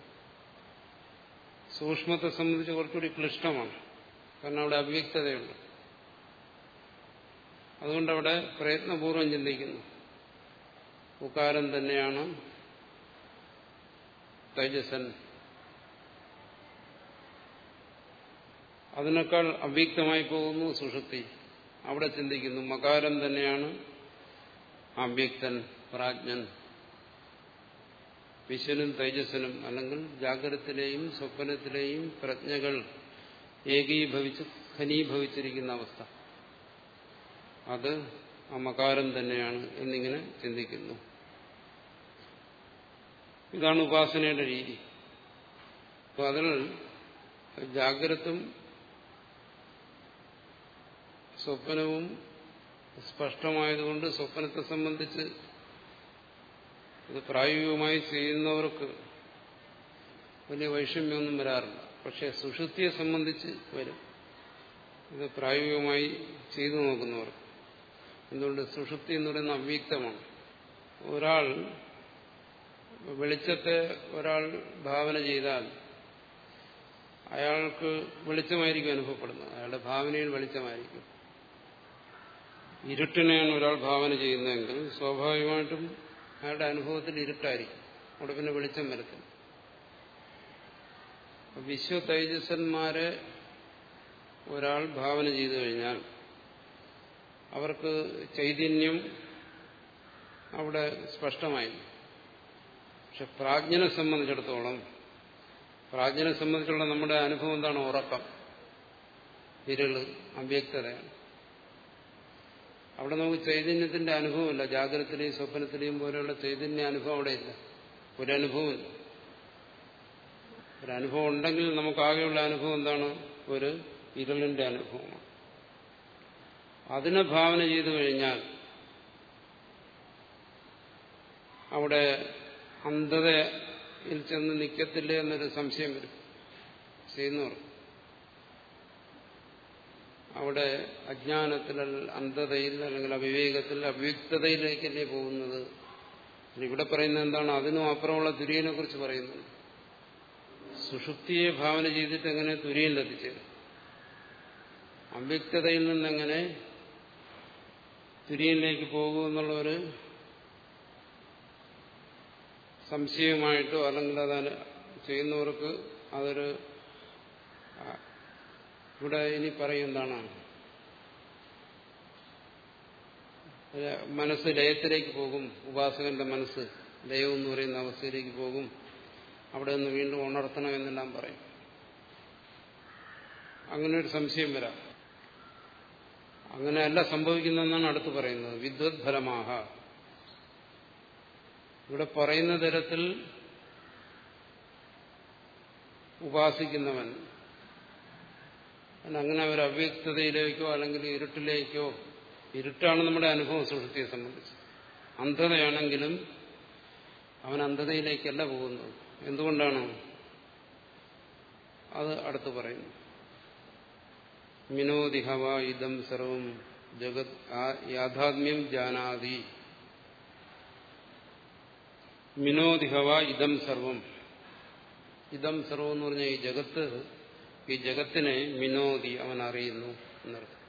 സൂക്ഷ്മത്തെ സംബന്ധിച്ച് കുറച്ചുകൂടി ക്ലിഷ്ടമാണ്. കാരണം അവിടെ അവ്യക്തതയുണ്ട്. അതുകൊണ്ട് അവിടെ പ്രയത്നപൂർവം ചിന്തിക്കുന്നു. ഉകാരം തന്നെയാണ് തേജസ്സൻ. അതിനേക്കാൾ അവ്യക്തമായി പോകുന്നു സുഷുപ്തി. അവിടെ ചിന്തിക്കുന്നു മകാരം തന്നെയാണ് അവ്യക്തൻ പ്രാജ്ഞൻ. വിശ്വനും തേജസ്സനും അല്ലെങ്കിൽ ജാഗ്രതത്തിലെയും സ്വപ്നത്തിലെയും പ്രജ്ഞകൾ ഏകീഭവിച്ച് ഖനീഭവിച്ചിരിക്കുന്ന അവസ്ഥ. അത് ആ മകാരം തന്നെയാണ് എന്നിങ്ങനെ ചിന്തിക്കുന്നു. ഇതാണ് ഉപാസനയുടെ രീതി. അപ്പൊ അതിൽ ജാഗ്രതും സ്വപ്നവും സ്പഷ്ടമായതുകൊണ്ട് സ്വപ്നത്തെ സംബന്ധിച്ച് ഇത് പ്രായോഗികമായി ചെയ്യുന്നവർക്ക് വലിയ വൈഷമ്യമൊന്നും വരാറില്ല. പക്ഷെ സുഷുതിയെ സംബന്ധിച്ച് വരും. ഇത് പ്രായോഗികമായി ചെയ്തു നോക്കുന്നവർക്ക്. എന്തുകൊണ്ട് സുഷുപ്തി എന്ന് പറയുന്ന അവ്യക്തമാണ്. ഒരാൾ വെളിച്ചത്തെ ഒരാൾ ഭാവന ചെയ്താൽ അയാൾക്ക് വെളിച്ചമായിരിക്കും അനുഭവപ്പെടുന്നത്. അയാളുടെ ഭാവനയിൽ വെളിച്ചമായിരിക്കും. ഇരുട്ടിനെയാണ് ഒരാൾ ഭാവന ചെയ്യുന്നതെങ്കിൽ സ്വാഭാവികമായിട്ടും അയാളുടെ അനുഭവത്തിൽ ഇരുട്ടായിരിക്കും. അവിടെ പിന്നെ വെളിച്ചം വരത്തില്ല. വിശ്വ തേജസ്സന്മാരെ ഒരാൾ ഭാവന ചെയ്തു കഴിഞ്ഞാൽ അവർക്ക് ചൈതന്യം അവിടെ സ്പഷ്ടമായി. പക്ഷെ പ്രാജ്ഞനെ സംബന്ധിച്ചിടത്തോളം പ്രാജ്ഞനെ സംബന്ധിച്ചുള്ള നമ്മുടെ അനുഭവം എന്താണ്? ഉറക്കം. ഇരുൾ അവ്യക്തതയാണ് അവിടെ നമുക്ക് ചൈതന്യത്തിന്റെ അനുഭവമില്ല. ജാഗ്രതത്തിലെയും സ്വപ്നത്തിലെയും പോലെയുള്ള ചൈതന്യ അനുഭവം അവിടെ ഇല്ല. ഒരനുഭവമില്ല. ഒരനുഭവം ഉണ്ടെങ്കിൽ നമുക്കാകെയുള്ള അനുഭവം എന്താണ്? ഒരു ഇരുളിന്റെ അനുഭവമാണ്. അതിനെ ഭാവന ചെയ്തു കഴിഞ്ഞാൽ അവിടെ അന്ധതയിൽ ചെന്ന് നിൽക്കത്തില്ല എന്നൊരു സംശയം വരും. ചെയ്യുന്നവർ അവിടെ അജ്ഞാനത്തിൽ അന്ധതയിൽ അല്ലെങ്കിൽ അവിവേകത്തിൽ അവ്യക്തതയിലേക്കല്ലേ പോകുന്നത്? ഇവിടെ പറയുന്നത് എന്താണ്? അതിനും അപ്പുറമുള്ള തുര്യനെ കുറിച്ച് പറയുന്നത്. സുഷുപ്തിയെ ഭാവന ചെയ്തിട്ട് എങ്ങനെ തുര്യനിലെത്തിച്ചേരും അവ്യക്തതയിൽ നിന്നെങ്ങനെ തുര്യനിലേക്ക് പോകൂ ഒരു സംശയമായിട്ടോ അല്ലെങ്കിൽ അത് ചെയ്യുന്നവർക്ക് അതൊരു ഇവിടെ ഇനി പറയുന്നതാണ് മനസ്സ് ലയത്തിലേക്ക് പോകും ഉപാസകന്റെ മനസ്സ് ലയം എന്ന് പറയുന്ന അവസ്ഥയിലേക്ക് പോകും അവിടെ നിന്ന് വീണ്ടും ഉണർത്തണം എന്നെല്ലാം പറയും. അങ്ങനെ ഒരു സംശയം വരാം. അങ്ങനെയല്ല സംഭവിക്കുന്നതെന്നാണ് അടുത്ത് പറയുന്നത്. വിദ്വത് ഫലമാഹ ഇവിടെ പറയുന്ന തരത്തിൽ ഉപാസിക്കുന്നവൻ അങ്ങനെ ഒരു അവ്യക്തതയിലേക്കോ അല്ലെങ്കിൽ ഇരുട്ടിലേക്കോ ഇരുട്ടാണ് നമ്മുടെ അനുഭവം സുഹൃത്തിയെ സംബന്ധിച്ച്. അന്ധതയാണെങ്കിലും അവൻ അന്ധതയിലേക്കല്ല പോകുന്നത്. എന്തുകൊണ്ടാണ്? അത് അടുത്ത് പറയുന്നു. മിനോദിഹവ ഇതം സർവം ജഗത് യാഥാത്മ്യം ജാനാതി. മിനോദിഹവ ഇതം സർവം. ഇതം സർവം എന്ന് പറഞ്ഞ ഈ ജഗത്ത് ഈ ജഗത്തിനെ മിനോദി അവൻ അറിയുന്നു എന്നർത്ഥം.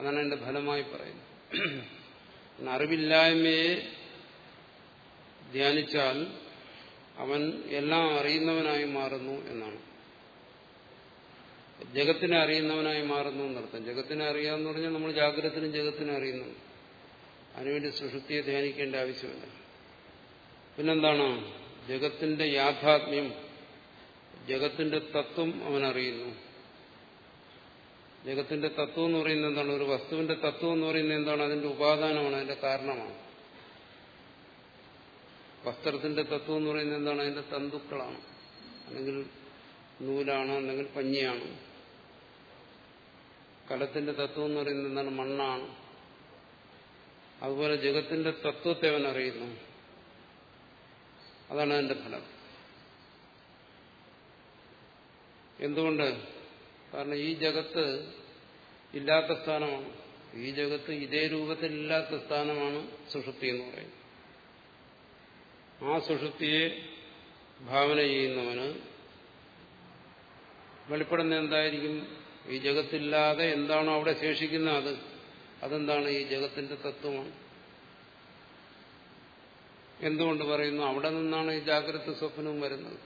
അതാണ് എന്റെ ഫലമായി പറയുന്നത്. അറിവില്ലായ്മയെ ധ്യാനിച്ചാൽ അവൻ എല്ലാം അറിയുന്നവനായി മാറുന്നു എന്നാണ്. ജഗത്തിനെ അറിയുന്നവനായി മാറുന്നു എന്നർത്ഥം ജഗത്തിനെ അറിയാന്ന് പറഞ്ഞാൽ നമ്മൾ ജാഗ്രതത്തിനും ജഗത്തിനെ അറിയുന്നു. അതിനുവേണ്ടി സുഷുപ്തിയെ ധ്യാനിക്കേണ്ട ആവശ്യമില്ല. പിന്നെന്താണ്? ജഗത്തിന്റെ യാഥാത്മ്യം ജഗത്തിന്റെ തത്വം അവൻ അറിയുന്നു. ജഗത്തിന്റെ തത്വം എന്ന് പറയുന്നത് എന്താണ്? ഒരു വസ്തുവിന്റെ തത്വം എന്ന് പറയുന്നത് എന്താണ്? അതിന്റെ ഉപാദാനമാണ് അതിന്റെ കാരണമാണ്. വസ്ത്രത്തിന്റെ തത്വം എന്ന് പറയുന്നത് എന്താണ്? അതിന്റെ തന്തുക്കളാണ്. അല്ലെങ്കിൽ നൂലാണ് അല്ലെങ്കിൽ പഞ്ഞിയാണ്? കലത്തിന്റെ തത്വം എന്ന് പറയുന്നത് എന്താണ്? മണ്ണാണ്. അതുപോലെ ജഗത്തിന്റെ തത്വത്തെ അവൻ അറിയുന്നു. അതാണ് അതിന്റെ ഫലം. എന്തുകൊണ്ട്? കാരണം ഈ ജഗത്ത് ഇല്ലാത്ത സ്ഥാനമാണ്. ഈ ജഗത്ത് ഇതേ രൂപത്തിൽ ഇല്ലാത്ത സ്ഥാനമാണ് സുഷുപ്തി എന്ന് പറയുന്നത്. ആ സുഷുപ്തിയെ ഭാവന ചെയ്യുന്നവന് വെളിപ്പെടുന്ന എന്തായിരിക്കും? ഈ ജഗത്തില്ലാതെ എന്താണോ അവിടെ ശേഷിക്കുന്ന അത്? അതെന്താണ് ഈ ജഗത്തിന്റെ തത്വമാണ് എന്തുകൊണ്ട് പറയുന്നു? അവിടെ നിന്നാണ് ഈ ജാഗ്രത സ്വപ്നവും വരുന്നത്.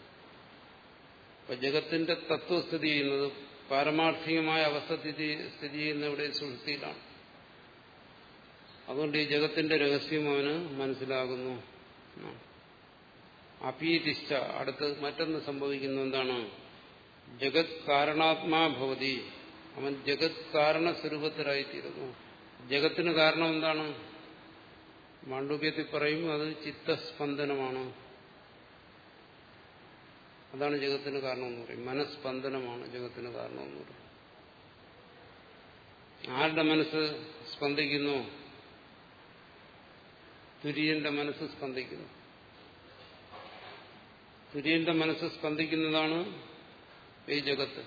അപ്പൊ ജഗത്തിന്റെ തത്വം സ്ഥിതി ചെയ്യുന്നത് പാരമാർത്ഥികമായ അവസ്ഥ സ്ഥിതി ചെയ്യുന്ന ഇവിടെ സുഹൃത്തിയിലാണ്. അതുകൊണ്ട് ഈ ജഗത്തിന്റെ രഹസ്യം അവന് മനസ്സിലാകുന്നു. അപീതിഷ്ഠ. അടുത്ത് മറ്റൊന്ന് സംഭവിക്കുന്നു. എന്താണ്? ജഗത് കാരണാത്മാഭവതി അവൻ ജഗത് കാരണ സ്വരൂപത്തിലായിത്തീരുന്നു. ജഗത്തിന് കാരണം എന്താണ്? മാണ്ഡൂപ്യത്തിൽ പറയും അത് ചിത്തസ്പന്ദനമാണ്. അതാണ് ജഗത്തിന് കാരണമെന്ന് പറയും. മനസ്സ്പന്ദനമാണ് ജഗത്തിന് കാരണമെന്ന് പറയും. ആരുടെ മനസ്സ് സ്പന്ദിക്കുന്നു? തുര്യന്റെ മനസ്സ് സ്പന്ദിക്കുന്നു. തുര്യന്റെ മനസ്സ് സ്പന്ദിക്കുന്നതാണ് ഈ ജഗത്ത്.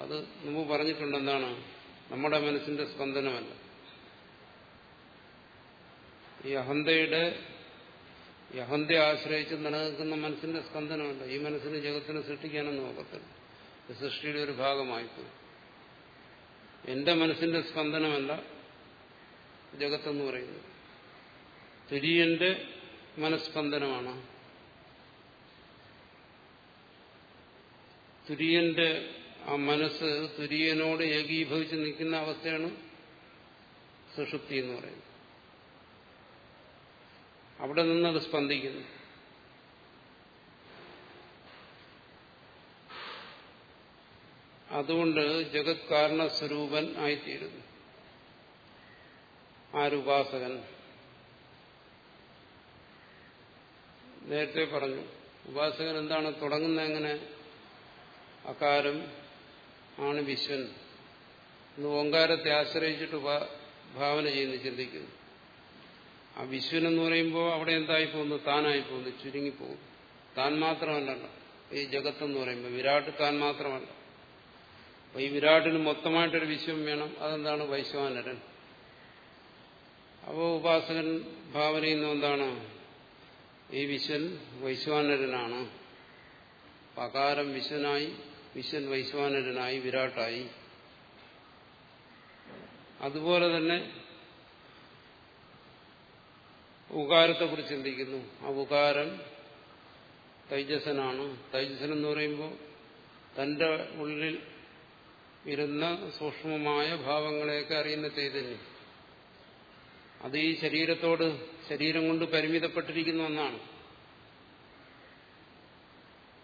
അത് മുമ്പ് പറഞ്ഞിട്ടുണ്ട് എന്താണ് നമ്മുടെ മനസ്സിന്റെ സ്പന്ദനമല്ല. ഈ അഹന്തയുടെ ഈ അഹന്തയെ ആശ്രയിച്ച് നിലനിൽക്കുന്ന മനസ്സിന്റെ സ്പന്ദനമല്ല. ഈ മനസ്സിന് ജഗത്തിനെ സൃഷ്ടിക്കാനൊന്നും നോക്കത്തില്ല. സൃഷ്ടിയുടെ ഒരു ഭാഗമായിപ്പോയി. എന്റെ മനസ്സിന്റെ സ്പന്ദനമല്ല ജഗത്തെന്ന് പറയുന്നത്. തുര്യന്റെ മനസ്പന്ദനമാണ് തുര്യന്റെ ആ മനസ്സ് തുര്യനോട് ഏകീഭവിച്ച് നിൽക്കുന്ന അവസ്ഥയാണ് സുഷുപ്തി എന്ന് പറയുന്നത്. അവിടെ നിന്നത് സ്പന്ദിക്കുന്നു. അതുകൊണ്ട് ജഗത് കാരണ സ്വരൂപൻ ആയിത്തീരുന്നു. ആരുപാസകൻ. നേരത്തെ പറഞ്ഞു ഉപാസകൻ എന്താണ് തുടങ്ങുന്നത് എങ്ങനെ? അകാരം ആണ് വിശ്വൻ. എന്ന് ഓങ്കാരത്തെ ആശ്രയിച്ചിട്ട് ഭാവന ചെയ്യുന്നു ചിന്തിക്കുന്നു. ആ വിശ്വൻ എന്ന് പറയുമ്പോൾ അവിടെ എന്തായി പോകുന്നു താനായി പോകുന്നു ചുരുങ്ങിപ്പോകും താൻ മാത്രമല്ലല്ലോ. ഈ ജഗത്തെന്ന് പറയുമ്പോൾ വിരാട് താൻ മാത്രമല്ല. അപ്പൊ ഈ വിരാട്ടിന് മൊത്തമായിട്ടൊരു വിശ്വം വേണം. അതെന്താണ്? വൈശ്വാനരൻ. അപ്പോൾ ഉപാസകൻ ഭാവന ചെയ്യുന്ന എന്താണ്? ഈ വിശ്വൻ വൈശ്വാനരനാണ്. പകാരം വിശ്വനായി വിശ്വൻ വൈശ്വാനരനായി വിരാട്ടായി. അതുപോലെ തന്നെ ഉകാരത്തെക്കുറിച്ച് ചിന്തിക്കുന്നു. ആ ഉകാരം തൈജസനാണ്. തൈജസൻ എന്ന് പറയുമ്പോൾ തന്റെ ഉള്ളിൽ ഇരുന്ന സൂക്ഷ്മമായ ഭാവങ്ങളെയൊക്കെ അറിയുന്ന ചൈതന്യം അത് ഈ ശരീരത്തോട് ശരീരം കൊണ്ട് പരിമിതപ്പെട്ടിരിക്കുന്ന ഒന്നാണ്.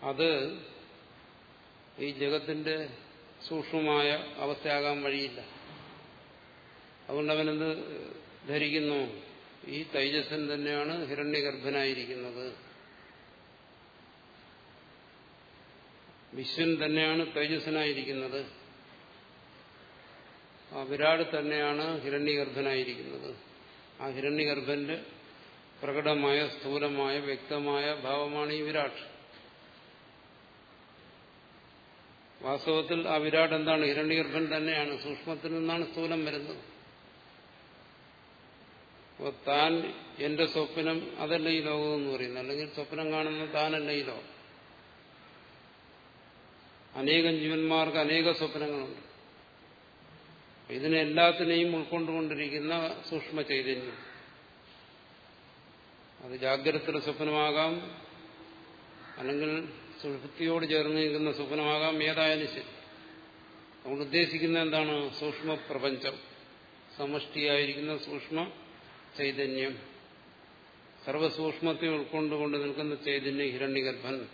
അത് ഈ ജഗത്തിന്റെ സൂക്ഷ്മമായ അവസ്ഥയാകാൻ വഴിയില്ല. അതുകൊണ്ട് അവനെന്ത് ധരിക്കുന്നു? ഈ തൈജസൻ തന്നെയാണ് ഹിരണ്യഗർഭനായിരിക്കുന്നത്. വിശ്വൻ തന്നെയാണ് തൈജസനായിരിക്കുന്നത് ആ വിരാട് തന്നെയാണ് ഹിരണ്യഗർഭനായിരിക്കുന്നത്. ആ ഹിരണ്യഗർഭന്റെ പ്രകടമായ സ്ഥൂലമായ വ്യക്തമായ ഭാവമാണ് ഈ വിരാട്. വാസ്തവത്തിൽ ആ വിരാട് എന്താണ്? ഹിരണ്യഗർഭൻ തന്നെയാണ്. സൂക്ഷ്മത്തിൽ നിന്നാണ് സ്ഥൂലം വരുന്നത്. അപ്പോൾ താൻ എന്റെ സ്വപ്നം അതല്ല ഈ ലോകം എന്ന് പറയുന്നു അല്ലെങ്കിൽ സ്വപ്നം കാണുന്ന താനല്ല ഈ ലോകം? അനേകം ജീവന്മാർക്ക് അനേക സ്വപ്നങ്ങളുണ്ട്. ഇതിനെല്ലാത്തിനെയും ഉൾക്കൊണ്ടുകൊണ്ടിരിക്കുന്ന സൂക്ഷ്മ ചൈതന്യം. അത് ജാഗ്രതയുടെ സ്വപ്നമാകാം. അല്ലെങ്കിൽ സുഷുപ്തിയോട് ചേർന്ന് നിൽക്കുന്ന സ്വപ്നമാകാം ഏതായാലും ശരി. അതുകൊണ്ട് ഉദ്ദേശിക്കുന്ന എന്താണ്? സൂക്ഷ്മ പ്രപഞ്ചം സമഷ്ടിയായിരിക്കുന്ന സൂക്ഷ്മ ചൈതന്യം. സർവസൂക്ഷ്മത്തെ ഉൾക്കൊണ്ടുകൊണ്ട് നിൽക്കുന്ന ചൈതന്യം ഹിരണ്യഗർഭൻ.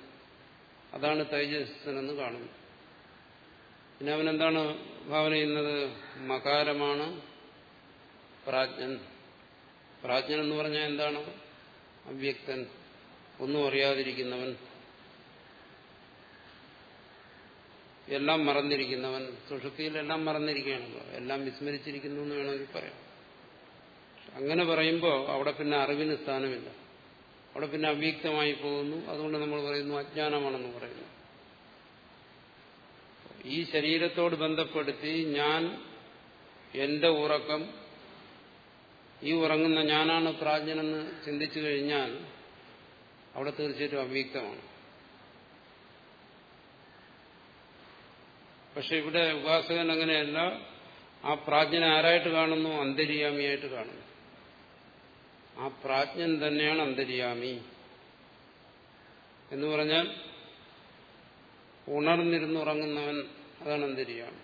അതാണ് തൈജസ്സനെന്ന് കാണുന്നു. പിന്നെ അവനെന്താണ് ഭാവന ചെയ്യുന്നത്? മകാരമാണ് പ്രാജ്ഞൻ. പ്രാജ്ഞൻ എന്ന് പറഞ്ഞാൽ എന്താണ്? അവ്യക്തൻ. ഒന്നും അറിയാതിരിക്കുന്നവൻ. എല്ലാം മറന്നിരിക്കുന്നവൻ. സുഷുപ്തിയിൽ എല്ലാം മറന്നിരിക്കുകയാണല്ലോ എല്ലാം വിസ്മരിച്ചിരിക്കുന്നു എന്ന് വേണമെങ്കിൽ പറയാം. അങ്ങനെ പറയുമ്പോൾ അവിടെ പിന്നെ അറിവിന് സ്ഥാനമില്ല. അവിടെ പിന്നെ അവ്യക്തമായി പോകുന്നു. അതുകൊണ്ട് നമ്മൾ പറയുന്നു അജ്ഞാനമാണെന്ന് പറയുന്നു. ഈ ശരീരത്തോട് ബന്ധപ്പെടുത്തി ഞാൻ എന്റെ ഉറക്കം ഈ ഉറങ്ങുന്ന ഞാനാണ് പ്രാജ്ഞനെന്ന് ചിന്തിച്ചു കഴിഞ്ഞാൽ അവിടെ തീർച്ചയായിട്ടും അവ്യക്തമാണ്. പക്ഷെ ഇവിടെ ഉപാസകൻ അങ്ങനെയല്ല. ആ പ്രാജ്ഞനെ ആരായിട്ട് കാണുന്നു? അന്തര്യാമിയായിട്ട് കാണുന്നു. ആ പ്രാജ്ഞൻ തന്നെയാണ് അന്തര്യാമി. എന്ന് പറഞ്ഞാൽ ഉണർന്നിരുന്നുറങ്ങുന്നവൻ അതാണ് അന്തര്യാമി.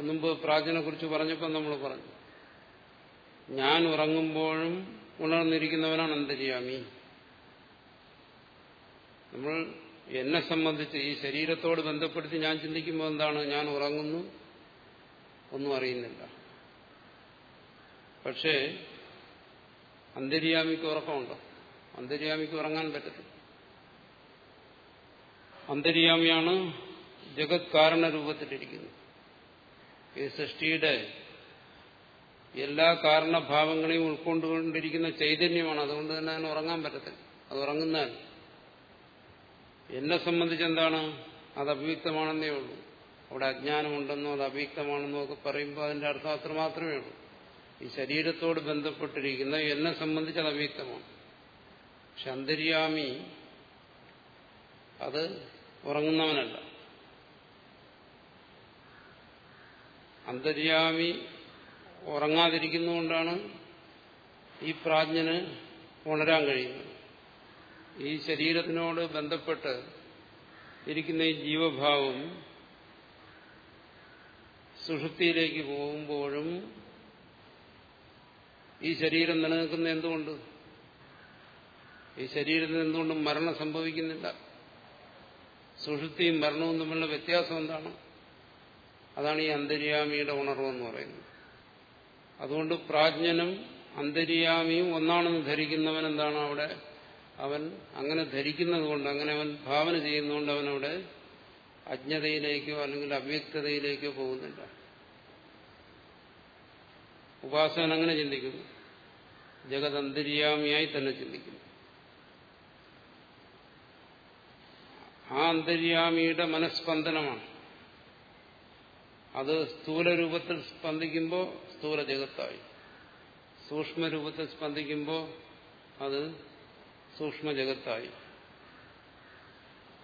മുമ്പ് പ്രാജ്ഞനെ കുറിച്ച് പറഞ്ഞപ്പോൾ നമ്മൾ പറഞ്ഞു ഞാൻ ഉറങ്ങുമ്പോഴും ഉണർന്നിരിക്കുന്നവനാണ് അന്തര്യാമി. നമ്മൾ എന്നെ സംബന്ധിച്ച് ഈ ശരീരത്തോട് ബന്ധപ്പെടുത്തി ഞാൻ ചിന്തിക്കുമ്പോൾ എന്താണ്? ഞാൻ ഉറങ്ങുന്നു. ഒന്നും അറിയുന്നില്ല. പക്ഷേ അന്തര്യാമിക്ക് ഉറക്കമുണ്ടോ? അന്തര്യാമിക്ക് ഉറങ്ങാൻ പറ്റത്തില്ല. അന്തര്യാമിയാണ് ജഗത് കാരണരൂപത്തിലിരിക്കുന്നത് ഈ സൃഷ്ടിയുടെ എല്ലാ കാരണഭാവങ്ങളെയും ഉൾക്കൊണ്ടുകൊണ്ടിരിക്കുന്ന ചൈതന്യമാണ്. അതുകൊണ്ട് തന്നെ അതിന് ഉറങ്ങാൻ പറ്റത്തില്ല. അത് ഉറങ്ങുന്നാൽ എന്നെ സംബന്ധിച്ചെന്താണ് അത് അവ്യക്തമാണെന്നേ ഉള്ളൂ. അവിടെ അജ്ഞാനമുണ്ടെന്നോ അത് അവ്യക്തമാണെന്നോ ഒക്കെ പറയുമ്പോൾ അതിന്റെ അർത്ഥം അത്ര മാത്രമേ ഉള്ളൂ. ഈ ശരീരത്തോട് ബന്ധപ്പെട്ടിരിക്കുന്ന എന്നെ സംബന്ധിച്ച് അത് അവ്യക്തമാണ്. പക്ഷെ അന്തര്യാമി അത് ഉറങ്ങുന്നവനല്ല. അന്തര്യാമി ഉറങ്ങാതിരിക്കുന്നതുകൊണ്ടാണ് ഈ പ്രാജ്ഞന് ഉണരാൻ കഴിയുന്നത്. ഈ ശരീരത്തിനോട് ബന്ധപ്പെട്ട് ഇരിക്കുന്ന ഈ ജീവഭാവം സുഷുപ്തിയിലേക്ക് പോകുമ്പോഴും ഈ ശരീരം നിലനിൽക്കുന്ന എന്തുകൊണ്ട്? ഈ ശരീരത്തിന് എന്തുകൊണ്ടും മരണം സംഭവിക്കുന്നില്ല? സുഷുപ്തിയും മരണവും തമ്മിലുള്ള വ്യത്യാസം എന്താണ്? അതാണ് ഈ അന്തര്യാമിയുടെ ഉണർവെന്ന് പറയുന്നത്. അതുകൊണ്ട് പ്രാജ്ഞനും അന്തര്യാമിയും ഒന്നാണെന്ന് ധരിക്കുന്നവൻ എന്താണ് അവിടെ? അവൻ അങ്ങനെ ധരിക്കുന്നത് കൊണ്ട് അങ്ങനെ അവൻ ഭാവന ചെയ്യുന്നതുകൊണ്ട് അവനവിടെ അജ്ഞതയിലേക്കോ അല്ലെങ്കിൽ അവ്യക്തതയിലേക്കോ പോകുന്നില്ല. ഉപാസകൻ അങ്ങനെ ചിന്തിക്കുന്നു. ജഗത് അന്തര്യാമിയായി തന്നെ ചിന്തിക്കുന്നു. ആ അന്തര്യാമിയുടെ മനസ്സ്പന്ദനമാണ് അത് സ്ഥൂല രൂപത്തിൽ സ്പന്ദിക്കുമ്പോൾ സ്ഥൂല ജഗത്തായി. സൂക്ഷ്മരൂപത്തിൽ സ്പന്ദിക്കുമ്പോൾ അത് സൂക്ഷ്മ ജഗത്തായി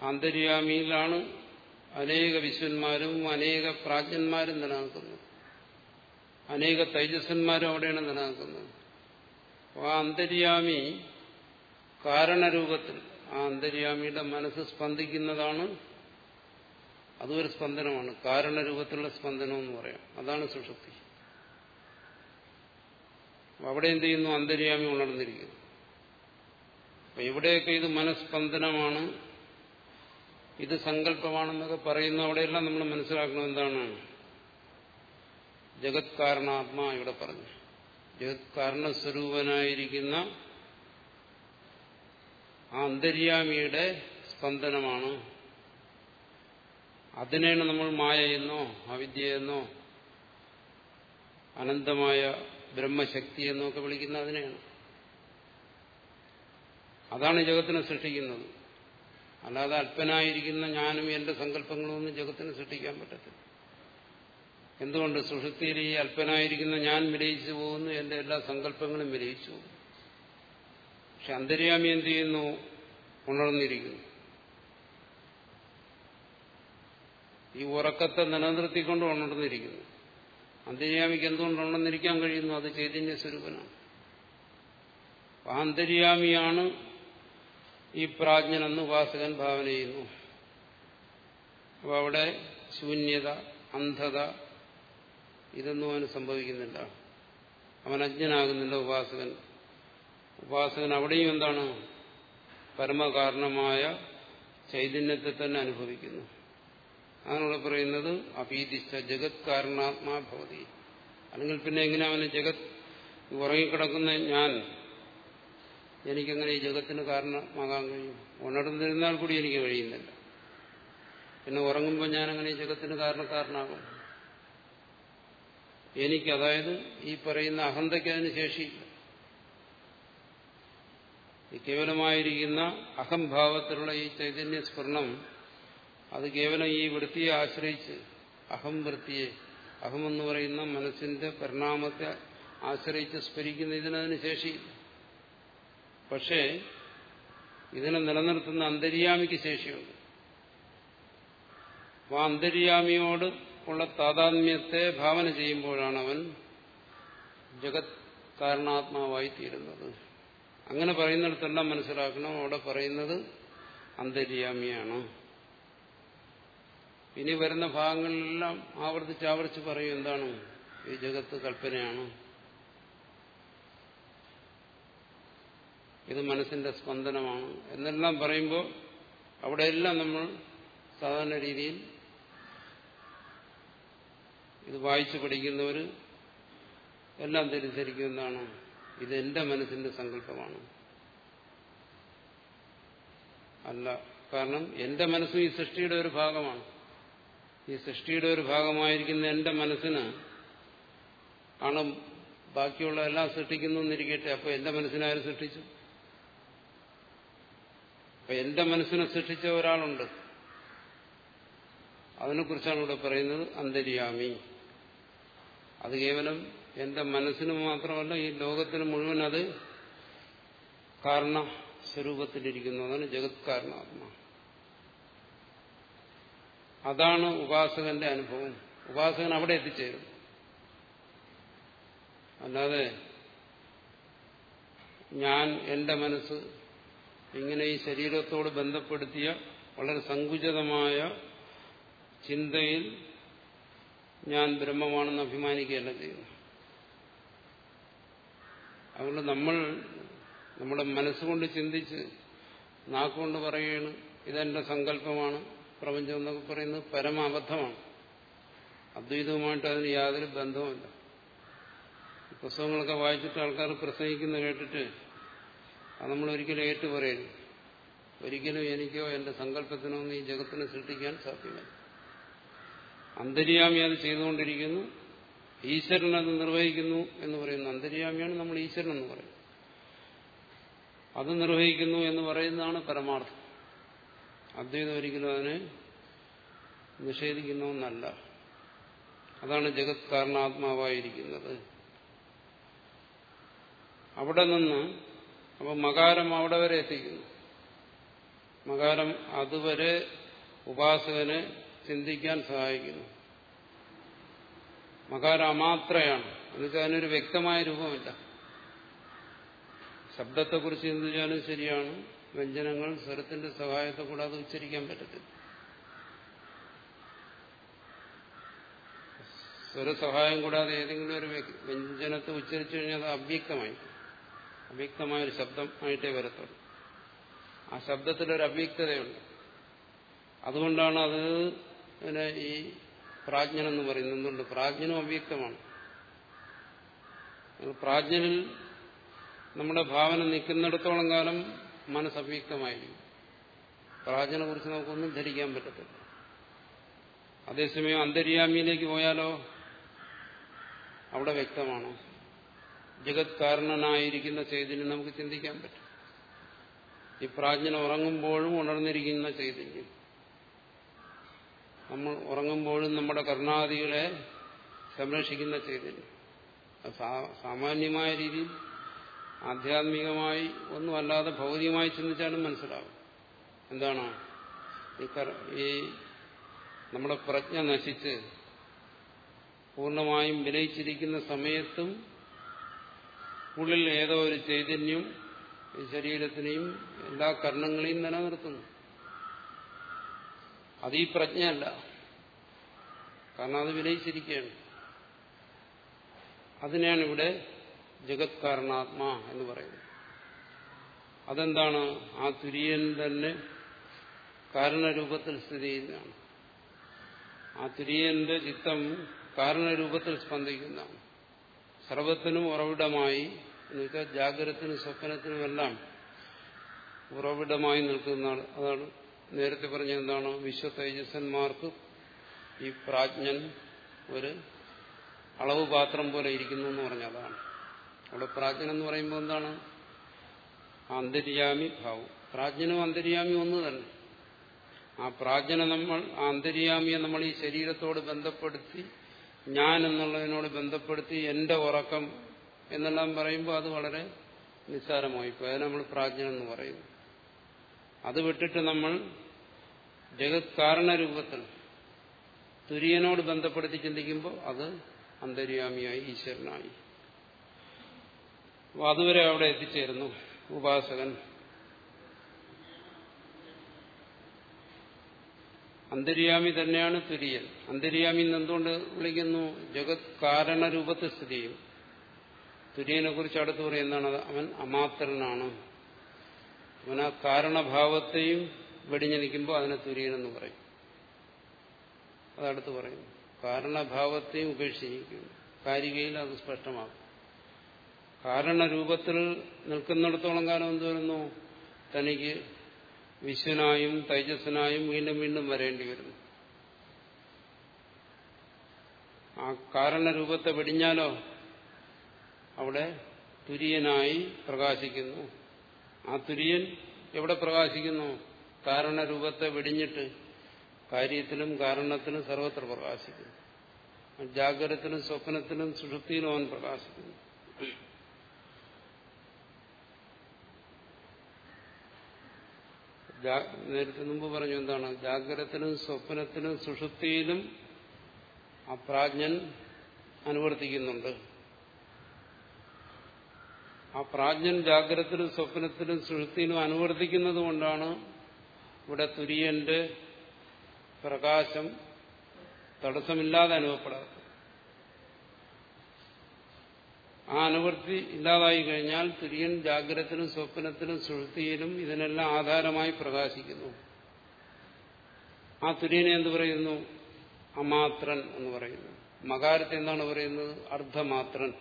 ആന്തര്യാമിയിലാണ് അനേക വിശ്വന്മാരും അനേക പ്രാജ്ഞന്മാരും നിലനിൽക്കുന്നത്. അനേക തൈജസ്വന്മാരും അവിടെയാണ് നിലനിൽക്കുന്നത്. ആ അന്തര്യാമി കാരണരൂപത്തിൽ ആ അന്തര്യാമിയുടെ മനസ്സ് സ്പന്ദിക്കുന്നതാണ് അതൊരു സ്പന്ദനമാണ്. കാരണരൂപത്തിലുള്ള സ്പന്ദനം എന്ന് പറയാം. അതാണ് സുഷുപ്തി. അവിടെ എന്ത് ചെയ്യുന്നു? അന്തര്യാമി ഉണർന്നിരിക്കുന്നു. അപ്പൊ എവിടെയൊക്കെ ഇത് മനസ്സ്പന്ദനമാണ് ഇത് സങ്കല്പമാണെന്നൊക്കെ പറയുന്ന അവിടെയെല്ലാം നമ്മൾ മനസ്സിലാക്കണം എന്താണ്? ജഗത് കാരണാത്മാ ഇവിടെ പറഞ്ഞു. ജഗത് കാരണസ്വരൂപനായിരിക്കുന്ന ആ അന്തര്യാമിയുടെ സ്പന്ദനമാണ്. അതിനെയാണ് നമ്മൾ മായയെന്നോ അവിദ്യയെന്നോ അനന്തമായ ബ്രഹ്മശക്തി എന്നൊക്കെ വിളിക്കുന്ന അതിനെയാണ്. അതാണ് ജഗത്തിനെ സൃഷ്ടിക്കുന്നത്. അല്ലാതെ അല്പനായിരിക്കുന്ന ഞാനും എന്റെ സങ്കല്പങ്ങളും ഒന്നും ജഗത്തിന് സൃഷ്ടിക്കാൻ പറ്റത്തില്ല. എന്തുകൊണ്ട് സുഷുതിയിൽ ഈ അല്പനായിരിക്കുന്ന ഞാൻ വിലയിച്ചു പോകുന്നു എന്റെ എല്ലാ സങ്കല്പങ്ങളും വിലയിച്ചു പോകുന്നു? പക്ഷെ അന്തര്യാമി എന്ത് ചെയ്യുന്നു? ഉണർന്നിരിക്കുന്നു. ഈ ഉറക്കത്തെ നിലനിർത്തിക്കൊണ്ട് ഉണർന്നിരിക്കുന്നു. അന്തര്യാമിക്ക് എന്തുകൊണ്ട് ഉണർന്നിരിക്കാൻ കഴിയുന്നു? അത് ചൈതന്യ സ്വരൂപനാണ്. അന്തര്യാമിയാണ് ഈ പ്രാജ്ഞനെന്ന് ഉപാസകൻ ഭാവന ചെയ്യുന്നു. അപ്പോൾ അവിടെ ശൂന്യത അന്ധത ഇതൊന്നും അവന് സംഭവിക്കുന്നില്ല. അവൻ അജ്ഞനാകുന്നില്ല ഉപാസകൻ. ഉപാസകൻ അവിടെയും എന്താണ്? പരമകാരണമായ ചൈതന്യത്തെ തന്നെ അനുഭവിക്കുന്നു. അങ്ങനെ പറയുന്നത് അപീതിച്ച ജഗത് കാരണാത്മാ ഭവതി. അല്ലെങ്കിൽ പിന്നെ എങ്ങനെ അവന് ജഗത് ഉറങ്ങിക്കിടക്കുന്ന ഞാൻ എനിക്കെങ്ങനെ ഈ ജഗത്തിന് കാരണമാകാൻ കഴിയും. ഉണർന്നിരുന്നാൽ കൂടി എനിക്ക് കഴിയുന്നില്ല. പിന്നെ ഉറങ്ങുമ്പോൾ ഞാനങ്ങനെ ഈ ജഗത്തിന് കാരണക്കാരനാകും. എനിക്ക് അതായത് ഈ പറയുന്ന അഹന്തയ്ക്ക് അതിന് ശേഷിയില്ല. കേവലമായിരിക്കുന്ന അഹംഭാവത്തിലുള്ള ഈ ചൈതന്യ സ്ഫുരണം അത് കേവലം ഈ വൃത്തിയെ ആശ്രയിച്ച് അഹം വൃത്തിയെ അഹമെന്ന് പറയുന്ന മനസ്സിന്റെ പരിണാമത്തെ ആശ്രയിച്ച് സ്ഫരിക്കുന്ന ഇതിനതിന് ശേഷിയില്ല. പക്ഷേ ഇതിനെ നിലനിർത്തുന്ന അന്തര്യാമിക്ക് ശേഷിയുണ്ട്. അപ്പോൾ ആ അന്തര്യാമിയോട് ഉള്ള താതാത്മ്യത്തെ ഭാവന ചെയ്യുമ്പോഴാണ് അവൻ ജഗത് കാരണാത്മാവായി തീരുന്നത്. അങ്ങനെ പറയുന്നിടത്തെല്ലാം മനസ്സിലാക്കണം? അവിടെ പറയുന്നത് അന്തര്യാമിയാണ്. ഇനി വരുന്ന ഭാഗങ്ങളിലെല്ലാം ആവർത്തിച്ച് ആവർത്തിച്ച് പറയും എന്താണ് ഈ ജഗത്ത് കൽപ്പനയാണ്? ഇത് മനസ്സിന്റെ സ്പന്ദനമാണ്. എന്നെല്ലാം പറയുമ്പോൾ അവിടെയെല്ലാം നമ്മൾ സാധാരണ രീതിയിൽ ഇത് വായിച്ചു പഠിക്കുന്നവർ എല്ലാം തിരിച്ചരിക്കുന്നതാണ് ഇത് എന്റെ മനസ്സിന്റെ സങ്കല്പമാണ്. അല്ല കാരണം എന്റെ മനസ്സും ഈ സൃഷ്ടിയുടെ ഒരു ഭാഗമാണ്. ഈ സൃഷ്ടിയുടെ ഒരു ഭാഗമായിരിക്കുന്ന എന്റെ മനസ്സിന് ആണ് ബാക്കിയുള്ള എല്ലാം സൃഷ്ടിക്കുന്നു എന്നിരിക്കട്ടെ അപ്പൊ എന്റെ മനസ്സിനാരും സൃഷ്ടിച്ചു? അപ്പൊ എന്റെ മനസ്സിനെ സൃഷ്ടിച്ച ഒരാളുണ്ട്. അതിനെക്കുറിച്ചാണ് ഇവിടെ പറയുന്നത് അന്തര്യാമി. അത് കേവലം എന്റെ മനസ്സിന് മാത്രമല്ല ഈ ലോകത്തിന് മുഴുവൻ അത് കാരണ സ്വരൂപത്തിലിരിക്കുന്നു അതാണ് ജഗത് കാരണാത്മ. അതാണ് ഉപാസകന്റെ അനുഭവം. ഉപാസകൻ അവിടെ എത്തിച്ചേരും. അല്ലാതെ ഞാൻ എന്റെ മനസ്സ് ഇങ്ങനെ ഈ ശരീരത്തോട് ബന്ധപ്പെടുത്തിയ വളരെ സങ്കുചിതമായ ചിന്തയിൽ ഞാൻ ബ്രഹ്മമാണെന്ന് അഭിമാനിക്കുകയല്ല ചെയ്യുന്നു അതുകൊണ്ട് നമ്മൾ നമ്മുടെ മനസ്സുകൊണ്ട് ചിന്തിച്ച് നാക്കുകൊണ്ട് പറയുകയാണ് ഇതെന്റെ സങ്കല്പമാണ് പ്രപഞ്ചം എന്നൊക്കെ പറയുന്നത് പരമാബദ്ധമാണ്. അദ്വൈതവുമായിട്ട് അതിന് യാതൊരു ബന്ധവുമില്ല. പുസ്തകങ്ങളൊക്കെ വായിച്ചിട്ട് ആൾക്കാർ പ്രസംഗിക്കുന്ന കേട്ടിട്ട് അത് നമ്മൾ ഒരിക്കലും ഏറ്റു പറയരുത് ഒരിക്കലും എനിക്കോ എന്റെ സങ്കല്പത്തിനോ ഈ ജഗത്തിനെ സൃഷ്ടിക്കാൻ സാധ്യമല്ല. അന്തര്യാമി അത് ചെയ്തുകൊണ്ടിരിക്കുന്നു. ഈശ്വരൻ അത് നിർവഹിക്കുന്നു എന്ന് പറയുന്നു. അന്തര്യാമിയാണ് നമ്മൾ ഈശ്വരൻ എന്ന് പറയുന്നത്. അത് നിർവഹിക്കുന്നു എന്ന് പറയുന്നതാണ് പരമാർത്ഥം. അദ്വൈതം ഒരിക്കലും അതിനെ നിഷേധിക്കുന്ന ഒന്നല്ല അതാണ് ജഗത് കാരണാത്മാവായിരിക്കുന്നത് അവിടെ നിന്ന് അപ്പൊ മകാരം അവിടെ വരെ എത്തിക്കുന്നു. മകാരം അതുവരെ ഉപാസകന് ചിന്തിക്കാൻ സഹായിക്കുന്നു. മകാരം അമാത്രയാണ്. എന്നുവെച്ചാൽ അതിനൊരു വ്യക്തമായ രൂപമില്ല. ശബ്ദത്തെക്കുറിച്ച് ചിന്തിച്ചാലും ശരിയാണ്. വ്യഞ്ജനങ്ങൾ സ്വരത്തിന്റെ സഹായത്തെ കൂടാതെ ഉച്ചരിക്കാൻ പറ്റത്തില്ല. സ്വരസഹായം കൂടാതെ ഏതെങ്കിലും ഒരു വ്യഞ്ജനത്തെ ഉച്ചരിച്ചു കഴിഞ്ഞാൽ അത് അവ്യക്തമായി. അവ്യക്തമായൊരു ശബ്ദം ആയിട്ടേ വരത്തുള്ളൂ. ആ ശബ്ദത്തിലൊരു അവ്യക്തതയുണ്ട്. അതുകൊണ്ടാണ് അത് ഈ പ്രാജ്ഞനെന്ന് പറയുന്നത്. എന്തുകൊണ്ട്? പ്രാജ്ഞനും അവ്യക്തമാണ്. പ്രാജ്ഞനിൽ നമ്മുടെ ഭാവന നിൽക്കുന്നിടത്തോളം കാലം മനസ്സവ്യക്തമായിരിക്കും പ്രാജ്ഞനെ കുറിച്ച് നമുക്കൊന്നും ധരിക്കാൻ പറ്റത്തില്ല. അതേസമയം അന്തര്യാമിയിലേക്ക് പോയാലോ? അവിടെ വ്യക്തമാണ്? ജഗത് കാരണനായിരിക്കുന്ന ചൈതന്യം നമുക്ക് ചിന്തിക്കാൻ പറ്റും. ഈ പ്രാജ്ഞൻ ഉറങ്ങുമ്പോഴും ഉണർന്നിരിക്കുന്ന ചൈതന്യം നമ്മൾ ഉറങ്ങുമ്പോഴും നമ്മുടെ കർണാദികളെ സംരക്ഷിക്കുന്ന ചൈതന്യം സാമാന്യമായ രീതിയിൽ ആധ്യാത്മികമായി ഒന്നുമല്ലാതെ ഭൗതികമായി ചിന്തിച്ചാലും മനസ്സിലാവും. എന്താണ്? ഈ നമ്മുടെ പ്രജ്ഞ നശിച്ച് പൂർണമായും വിലയിച്ചിരിക്കുന്ന സമയത്തും ഉള്ളിൽ ഏതോ ഒരു ചൈതന്യം ശരീരത്തിനെയും എല്ലാ കർണങ്ങളെയും നിലനിർത്തുന്നു. അത് ഈ പ്രജ്ഞയല്ല. കാരണം അത് വിലയിച്ചിരിക്കുകയാണ്. അതിനെയാണ് ഇവിടെ ജഗത് കാരണാത്മാ എന്ന് പറയുന്നത്. അതെന്താണ്? ആ തുര്യൻ തന്നെ കാരണരൂപത്തിൽ സ്ഥിതി ചെയ്യുന്നതാണ്. ആ തുര്യന്റെ ചിത്തം കാരണരൂപത്തിൽ സ്പന്ദിക്കുന്നതാണ്. സർവത്തിനും ഉറവിടമായി എന്ന് വെച്ചാൽ ജാഗ്രതത്തിനും സ്വപ്നത്തിനുമെല്ലാം ഉറവിടമായി നിൽക്കുന്നതാണ്. അതാണ് നേരത്തെ പറഞ്ഞ എന്താണ് വിശ്വ തേജസ്സന്മാർക്ക് ഈ പ്രാജ്ഞൻ ഒരു അളവ് പാത്രം പോലെ ഇരിക്കുന്നു എന്ന് പറഞ്ഞതാണ്. അവിടെ പ്രാജ്ഞൻ എന്ന് പറയുമ്പോൾ എന്താണ്? അന്തര്യാമി ഭാവം. പ്രാജ്ഞനും അന്തര്യാമി ഒന്ന് തന്നെ. ആ പ്രാജ്ഞന നമ്മൾ ആന്തര്യാമിയെ നമ്മൾ ഈ ശരീരത്തോട് ബന്ധപ്പെടുത്തി ഞാൻ എന്നുള്ളതിനോട് ബന്ധപ്പെടുത്തി എന്റെ ഉറക്കം എന്നെല്ലാം പറയുമ്പോൾ അത് വളരെ നിസ്സാരമായി പോയി. നമ്മൾ പ്രാജ്ഞനെന്ന് പറയുന്നു അത് വിട്ടിട്ട് നമ്മൾ ജഗത് കാരണരൂപത്തിൽ തുര്യനോട് ബന്ധപ്പെടുത്തി ചിന്തിക്കുമ്പോൾ അത് അന്തര്യാമിയായി ഈശ്വരനായി. അപ്പോൾ അതുവരെ അവിടെ എത്തിച്ചേരുന്നു ഉപാസകൻ. അന്തര്യാമി തന്നെയാണ് തുര്യൻ അന്തര്യാമി എന്ന് എന്തുകൊണ്ട് വിളിക്കുന്നു? ജഗത് കാരണരൂപത്തിൽ സ്ഥിതി ചെയ്യും. തുര്യനെ കുറിച്ച് അടുത്ത് പറയുന്നതാണ് അവൻ അമാത്രനാണ്. അവൻ ആ കാരണഭാവത്തെയും വെടിഞ്ഞു നിൽക്കുമ്പോൾ അതിനെ തുര്യനെന്ന് പറയും. അതടുത്ത് പറയുന്നു. കാരണഭാവത്തെയും ഉപേക്ഷിച്ചിരിക്കുന്നു. കാരികയിൽ അത് സ്പഷ്ടമാകും. കാരണരൂപത്തിൽ നിൽക്കുന്നിടത്തോളം കാലം എന്ത് വരുന്നു? തനിക്ക് വിശ്വനായും തൈജസ്സനായും വീണ്ടും വീണ്ടും വരേണ്ടി വരുന്നു. ആ കാരണരൂപത്തെ വെടിഞ്ഞാലോ? അവിടെ തുര്യനായി പ്രകാശിക്കുന്നു. ആ തുര്യൻ എവിടെ പ്രകാശിക്കുന്നു? കാരണരൂപത്തെ വെടിഞ്ഞിട്ട് കാര്യത്തിലും കാരണത്തിലും സർവത്ര പ്രകാശിക്കുന്നു. ജാഗ്രതത്തിലും സ്വപ്നത്തിലും സുഷുപ്തിയിലും അവൻ പ്രകാശിക്കുന്നു. നേരത്തെ മുമ്പ് പറഞ്ഞു എന്താണ്? ജാഗ്രതത്തിലും സ്വപ്നത്തിലും സുഷുപ്തിയിലും ആ പ്രാജ്ഞൻ അനുവർത്തിക്കുന്നുണ്ട്. ആ പ്രാജ്ഞൻ ജാഗ്രതത്തിലും സ്വപ്നത്തിലും സുഷുപ്തിയിലും അനുവർത്തിക്കുന്നത് കൊണ്ടാണ് ഇവിടെ തുര്യന്റെ പ്രകാശം തടസ്സമില്ലാതെ അനുഭവപ്പെടാത്തത്. ആ അനുവൃത്തി ഇല്ലാതായി കഴിഞ്ഞാൽ തുര്യൻ ജാഗ്രതത്തിനും സ്വപ്നത്തിനും സുഹൃത്തിയിലും ഇതിനെല്ലാം ആധാരമായി പ്രകാശിക്കുന്നു. ആ തുര്യനെ എന്ത് പറയുന്നു? അമാത്രൻ എന്ന് പറയുന്നു. മകാരത്തെ എന്താണ് പറയുന്നത്? അർദ്ധമാത്രൻ.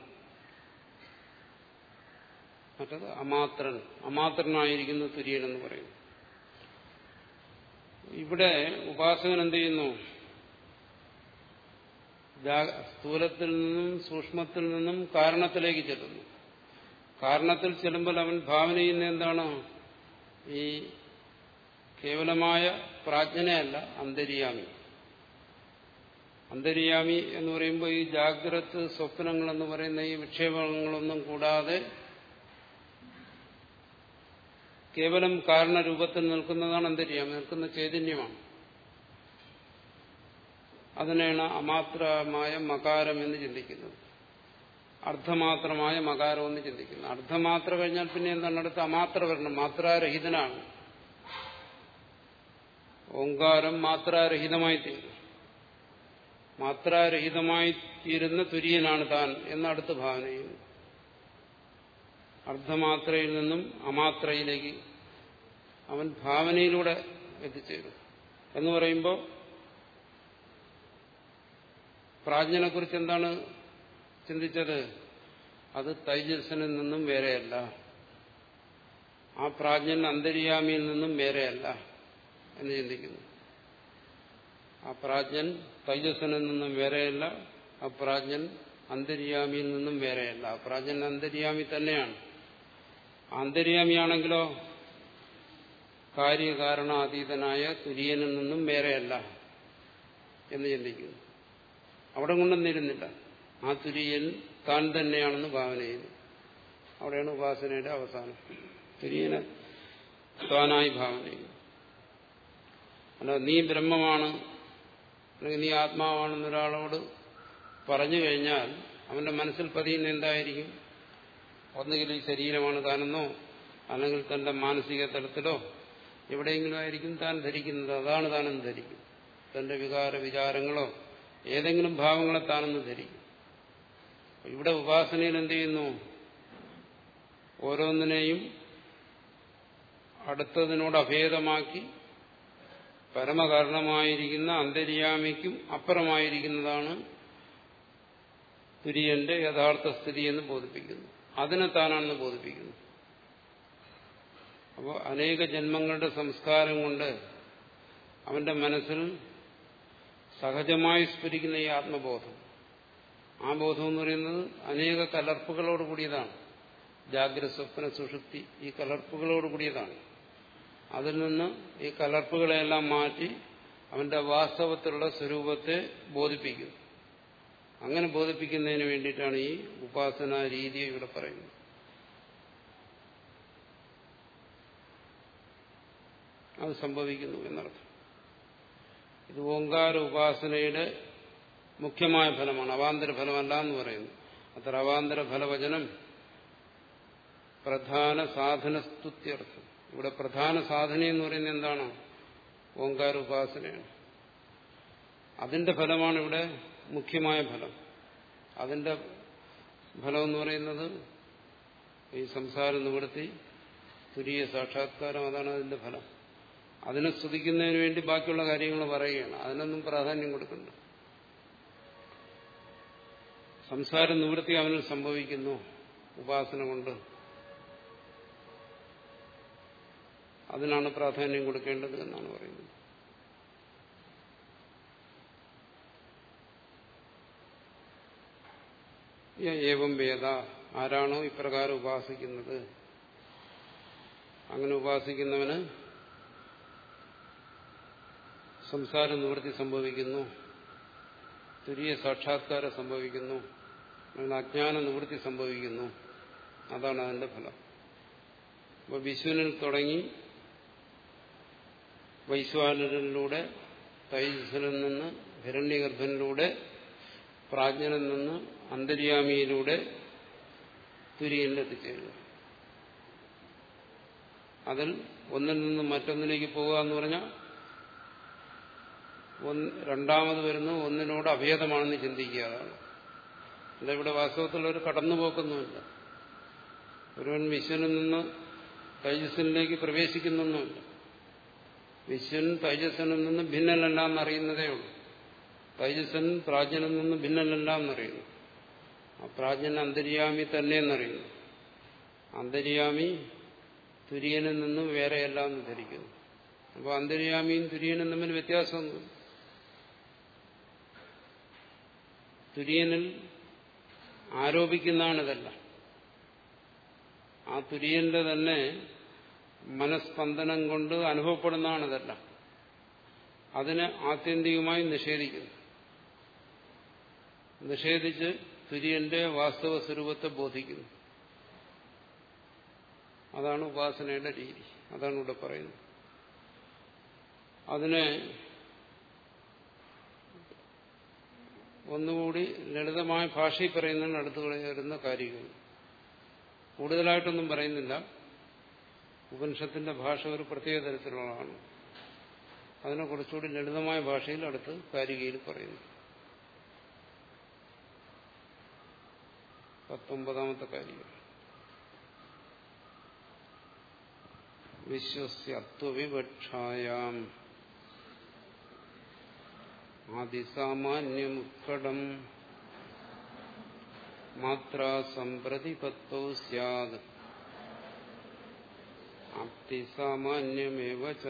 മറ്റത് അമാത്രൻ. അമാത്രനായിരിക്കുന്നു തുര്യൻ എന്ന് പറയുന്നു. ഇവിടെ ഉപാസകൻ എന്ത് ചെയ്യുന്നു? സ്ഥൂലത്തിൽ നിന്നും സൂക്ഷ്മത്തിൽ നിന്നും കാരണത്തിലേക്ക് ചെല്ലുന്നു. കാരണത്തിൽ ചെല്ലുമ്പോൾ അവൻ ഭാവന ചെയ്യുന്ന എന്താണ്? ഈ കേവലമായ പ്രാജ്ഞനയല്ല അന്തര്യാമി. അന്തര്യാമി എന്ന് പറയുമ്പോൾ ഈ ജാഗ്രത സ്വപ്നങ്ങളെന്ന് പറയുന്ന ഈ വിക്ഷേപങ്ങളൊന്നും കൂടാതെ കേവലം കാരണരൂപത്തിൽ നിൽക്കുന്നതാണ് അന്തര്യാമി നിൽക്കുന്ന ചൈതന്യമാണ്. അതിനെയാണ് അമാത്രമായ മകാരം എന്ന് ചിന്തിക്കുന്നത്. അർദ്ധമാത്രമായ മകാരം എന്ന് ചിന്തിക്കുന്നു അർദ്ധമാത്ര കഴിഞ്ഞാൽ പിന്നെ എന്താണ്? അടുത്ത് അമാത്ര വരണം. മാത്രാരഹിതനാണ്. ഓങ്കാരം മാത്രാരഹിതമായി തീരും. മാത്രാരഹിതമായി തീരുന്ന തുര്യനാണ് താൻ എന്നടുത്ത് ഭാവന ചെയ്യുന്നു അർദ്ധമാത്രയിൽ നിന്നും അമാത്രയിലേക്ക് അവൻ ഭാവനയിലൂടെ എത്തിച്ചേരും. എന്ന് പറയുമ്പോൾ പ്രാജ്ഞനെ കുറിച്ച് എന്താണ് ചിന്തിച്ചത്? അത് തൈജസ്സിനിൽ നിന്നും വേറെയല്ല. ആ പ്രാജ്ഞൻ അന്തര്യാമിയിൽ നിന്നും വേറെയല്ല എന്ന് ചിന്തിക്കുന്നു. ആ പ്രാജ്ഞൻ തൈജസ്സിനിൽ നിന്നും വേറെയല്ല. ആ പ്രാജ്ഞൻ അന്തര്യാമിയിൽ നിന്നും വേറെയല്ല. ആ പ്രാജ്ഞൻ അന്തര്യാമി തന്നെയാണ്. അന്തര്യാമിയാണെങ്കിലോ കാര്യകാരണാതീതനായ തുര്യനിൽ നിന്നും വേറെയല്ല എന്ന് ചിന്തിക്കുന്നു. അവിടെ കൊണ്ടുവന്നിരുന്നില്ല ആ തുര്യൻ താൻ തന്നെയാണെന്ന് ഭാവന ചെയ്തു അവിടെയാണ് ഉപാസനയുടെ അവസാനം. തുര്യനെ താനായി ഭാവന ചെയ്തു അല്ല നീ ബ്രഹ്മമാണ് അല്ലെങ്കിൽ നീ ആത്മാവാണെന്ന് ഒരാളോട് പറഞ്ഞു കഴിഞ്ഞാൽ അവന്റെ മനസ്സിൽ പതിയുന്ന എന്തായിരിക്കും? ഒന്നുകിൽ ഈ ശരീരമാണ് താനെന്നോ അല്ലെങ്കിൽ തന്റെ മാനസിക തലത്തിലോ എവിടെയെങ്കിലും ആയിരിക്കും താൻ ധരിക്കുന്നത്. അതാണ് താനെന്ന് ധരിക്കും? തന്റെ വികാര വിചാരങ്ങളോ ഏതെങ്കിലും ഭാവങ്ങളെ താനെന്ന് ധരിക്കും ഇവിടെ ഉപാസനയിൽ എന്ത് ചെയ്യുന്നു? ഓരോന്നിനെയും അടുത്തതിനോട് അഭേദമാക്കി പരമകാരണമായിരിക്കുന്ന അന്തര്യാമിക്കും അപ്പുറമായിരിക്കുന്നതാണ് തുര്യന്റെ യഥാർത്ഥ സ്ഥിതി എന്ന് ബോധിപ്പിക്കുന്നു. അതിനെ താനാണെന്ന് ബോധിപ്പിക്കുന്നു. അപ്പോൾ അനേക ജന്മങ്ങളുടെ സംസ്കാരം കൊണ്ട് അവന്റെ മനസ്സിൽ സഹജമായി സ്ഫുരിക്കുന്ന ഈ ആത്മബോധം. ആ ബോധം എന്ന് പറയുന്നത് അനേക കലർപ്പുകളോട് കൂടിയതാണ്. ജാഗ്രത സ്വപ്ന സുഷുപ്തി ഈ കലർപ്പുകളോട് കൂടിയതാണ്. അതിൽ നിന്ന് ഈ കലർപ്പുകളെല്ലാം മാറ്റി അവന്റെ വാസ്തവത്തിലുള്ള സ്വരൂപത്തെ ബോധിപ്പിക്കുന്നു അങ്ങനെ ബോധിപ്പിക്കുന്നതിന് വേണ്ടിയിട്ടാണ് ഈ ഉപാസന രീതി ഇവിടെ പറയുന്നത്. അത് സംഭവിക്കുന്നു എന്നർത്ഥം. ഇത് ഓങ്കാര ഉപാസനയുടെ മുഖ്യമായ ഫലമാണ് അവാന്തര ഫലമല്ല എന്ന് പറയുന്നു. അത്ര അവാന്തര ഫലവചനം പ്രധാന സാധനസ്തുത്യർത്ഥം. ഇവിടെ പ്രധാന സാധന എന്ന് പറയുന്നത് എന്താണ്? ഓങ്കാര ഉപാസനയാണ്. അതിന്റെ ഫലമാണ് ഇവിടെ മുഖ്യമായ ഫലം. അതിന്റെ ഫലം എന്ന് പറയുന്നത് ഈ സംസാരം നിവർത്തി. തുരിയ സാക്ഷാത്കാരം അതാണ് അതിന്റെ ഫലം. അതിനെ സ്തുതിക്കുന്നതിന് വേണ്ടി ബാക്കിയുള്ള കാര്യങ്ങൾ പറയുകയാണ്. അതിനൊന്നും പ്രാധാന്യം കൊടുക്കണ്ട. സംസാര നിവൃത്തി അവനിൽ സംഭവിക്കുന്നു ഉപാസന കൊണ്ട്. അതിനാണ് പ്രാധാന്യം കൊടുക്കേണ്ടത് എന്നാണ് പറയുന്നത്. ഏവം വേദ ആരാണോ ഇപ്രകാരം ഉപാസിക്കുന്നത്? അങ്ങനെ ഉപാസിക്കുന്നവന് സംസാര നിവൃത്തി സംഭവിക്കുന്നു. തുരിയ സാക്ഷാത്കാരം സംഭവിക്കുന്നു. അജ്ഞാന നിവൃത്തി സംഭവിക്കുന്നു. അതാണ് അതിന്റെ ഫലം. അപ്പോൾ വിശ്വനിൽ തുടങ്ങി. വൈശ്വാനരിലൂടെ തൈജസ്സിൽ നിന്ന് ഹിരണ്യഗർഭനിലൂടെ പ്രാജ്ഞനിൽ നിന്ന് അന്തര്യാമിയിലൂടെ തുര്യനിൽ എത്തിച്ചേരുക. അതിൽ ഒന്നിൽ നിന്ന് മറ്റൊന്നിലേക്ക് പോകുക എന്ന് പറഞ്ഞാൽ രണ്ടാമത് വരുന്നു ഒന്നിനോട് അഭേദമാണെന്ന് ചിന്തിക്കുക അതാണ്. അല്ല ഇവിടെ വാസ്തവത്തിൽ ഒരു കടന്നുപോക്കൊന്നുമില്ല. ഒരുവൻ വിശ്വനിൽ നിന്ന് തൈജസ്സിനിലേക്ക് പ്രവേശിക്കുന്നൊന്നുമില്ല. വിശ്വൻ തൈജസ്സിനിൽ നിന്ന് ഭിന്നനല്ല എന്നറിയുന്നതേ ഉള്ളൂ. തൈജസ്സൻ പ്രാജ്ഞനിൽ നിന്ന് ഭിന്നനല്ല എന്നറിയുന്നു. ആ പ്രാജ്ഞൻ അന്തര്യാമി തന്നെ എന്നറിയുന്നു. അന്തര്യാമി തുര്യനിൽ നിന്നും വേറെയല്ല എന്ന് ധരിക്കുന്നു. അപ്പോൾ അന്തര്യാമിയും തുര്യനും തമ്മിൽ വ്യത്യാസമൊന്നും തുര്യനിൽ ആരോപിക്കുന്നതാണിതല്ല. ആ തുര്യന്റെ തന്നെ മനസ്പന്ദനം കൊണ്ട് അനുഭവപ്പെടുന്നതാണിതല്ല. അതിന് ആത്യന്തികമായി നിഷേധിക്കുന്നു. നിഷേധിച്ച് തുര്യന്റെ വാസ്തവ സ്വരൂപത്തെ ബോധിക്കുന്നു. അതാണ് ഉപാസനയുടെ രീതി. അതാണ് ഇവിടെ പറയുന്നത്. അതിനെ ഒന്നുകൂടി ലളിതമായ ഭാഷയിൽ പറയുന്നതാണ് അടുത്ത് വരുന്ന കാര്യങ്ങൾ. കൂടുതലായിട്ടൊന്നും പറയുന്നില്ല. ഉപനിഷത്തിന്റെ ഭാഷ ഒരു പ്രത്യേക തരത്തിലുള്ളതാണ്. അതിനെ കുറച്ചുകൂടി ലളിതമായ ഭാഷയിൽ അടുത്ത് കാരികയിൽ പറയുന്നു. പത്തൊമ്പതാമത്തെ കാര്യം. വിശ്വസ്യത്വവിവക്ഷായാം. മാത്രാ സംപ്രതിപത്തോ സ്യാത്. അതിസാമാന്യമേവ ച.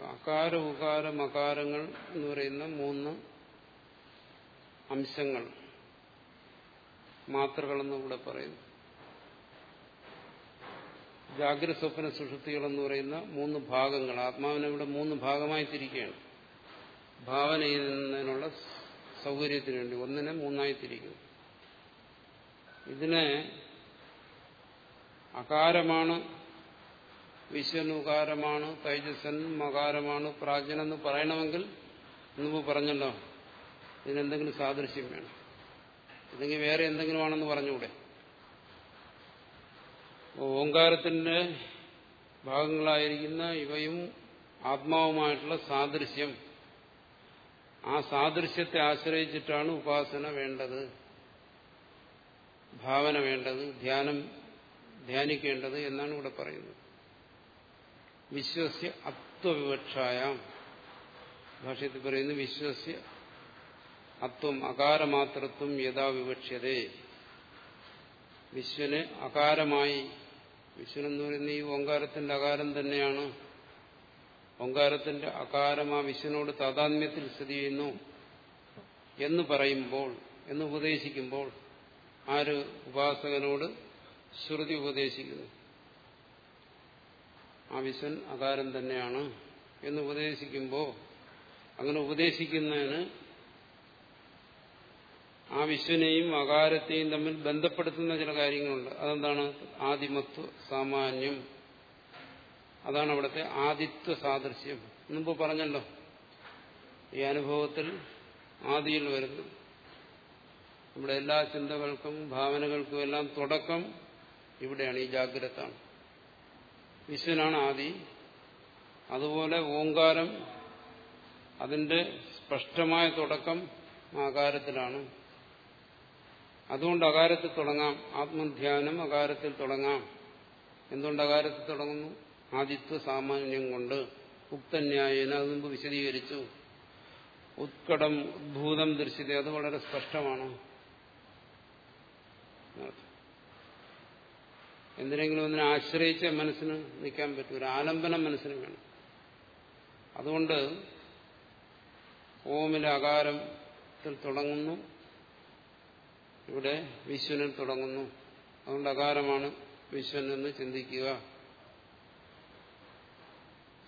അകാര ഉകാര മകാരങ്ങൾ എന്ന് പറയുന്ന മൂന്ന് അംശങ്ങൾ മാത്രകളെന്ന് ഇവിടെ പറയുന്നു. ജാഗ്രത സ്വപ്ന സുഷുപ്തികൾ എന്ന് പറയുന്ന മൂന്ന് ഭാഗങ്ങൾ. ആത്മാവിനെ മൂന്ന് ഭാഗമായി തിരിക്കുകയാണ് ഭാവന ചെയ്യുന്നതിനുള്ള സൗകര്യത്തിന് വേണ്ടി ഒന്നിനെ മൂന്നായി തിരിക്കുന്നു ഇതിനെ അകാരമാണ് വിശ്വനുകാരമാണ് തൈജസൻ മകാരമാണ് പ്രാജ്ഞനെന്ന് പറയണമെങ്കിൽ മുമ്പ് പറഞ്ഞല്ലോ ഇതിനെന്തെങ്കിലും സാദൃശ്യം വേണം. അല്ലെങ്കിൽ വേറെ എന്തെങ്കിലും ആണെന്ന് പറഞ്ഞുകൂടെ? ഓങ്കാരത്തിന്റെ ഭാഗങ്ങളായിരിക്കുന്ന ഇവയും ആത്മാവുമായിട്ടുള്ള സാദൃശ്യം. ആ സാദൃശ്യത്തെ ആശ്രയിച്ചിട്ടാണ് ഉപാസന വേണ്ടത് ഭാവന വേണ്ടത് ധ്യാനം ധ്യാനിക്കേണ്ടത് എന്നാണ് ഇവിടെ പറയുന്നത്. വിശ്വസ്യ അത്വവിവക്ഷായാം. ഭാഷ്യത്തിൽ പറയുന്നു വിശ്വസ്യ അത്വം അകാരമാത്രത്വം യഥാ വിവക്ഷ്യതേ. വിശ്വന് അകാരമായി വിശ്വനെന്ന് പറയുന്ന ഈ ഓങ്കാരത്തിന്റെ അകാരം തന്നെയാണ്. ഓങ്കാരത്തിന്റെ അകാരം ആ വിശ്വനോട് താതാത്മ്യത്തിൽ സ്ഥിതി ചെയ്യുന്നു എന്ന് പറയുമ്പോൾ എന്ന് ഉപദേശിക്കുമ്പോൾ ആര് ഉപാസകനോട് ശ്രുതി ഉപദേശിക്കുന്നു? ആ വിശ്വൻ അകാരം തന്നെയാണ് എന്ന് ഉപദേശിക്കുമ്പോൾ അങ്ങനെ ഉപദേശിക്കുന്നതിന് ആ വിശ്വനെയും അകാരത്തെയും തമ്മിൽ ബന്ധപ്പെടുത്തുന്ന ചില കാര്യങ്ങളുണ്ട്. അതെന്താണ്? ആദിമത്വ സാമാന്യം. അതാണ് അവിടുത്തെ ആദിത്വ സാദൃശ്യം. മുമ്പ് പറഞ്ഞല്ലോ ഈ അനുഭവത്തിൽ ആദിയിൽ വരുന്നു. നമ്മുടെ എല്ലാ ചിന്തകൾക്കും ഭാവനകൾക്കും എല്ലാം തുടക്കം ഇവിടെയാണ് ഈ ജാഗ്രതാണ് വിശ്വനാണ് ആദി. അതുപോലെ ഓങ്കാരം അതിന്റെ സ്പഷ്ടമായ തുടക്കം ആകാരത്തിലാണ്. അതുകൊണ്ട് അകാരത്തിൽ തുടങ്ങാം. ആത്മധ്യാനം അകാരത്തിൽ തുടങ്ങാം. എന്തുകൊണ്ട് അകാരത്തിൽ തുടങ്ങുന്നു? ആദിത്വ സാമാന്യം കൊണ്ട് ഉക്തന്യായന അത് മുമ്പ് വിശദീകരിച്ചു. ഉത്കടം ഉദ്ഭൂതം ദൃശ്യത അത് വളരെ സ്പഷ്ടമാണ്. എന്തിനെങ്കിലും ഒന്നിനെ ആശ്രയിച്ച മനസ്സിന് നിൽക്കാൻ പറ്റും ഒരു ആലംബനം മനസ്സിന് വേണം. അതുകൊണ്ട് ഓമിലെ അകാരത്തിൽ തുടങ്ങുന്നു. ഇവിടെ വിശ്വനിൽ തുടങ്ങുന്നു. അതുകൊണ്ട് അകാരമാണ് വിശ്വൻ എന്ന് ചിന്തിക്കുക.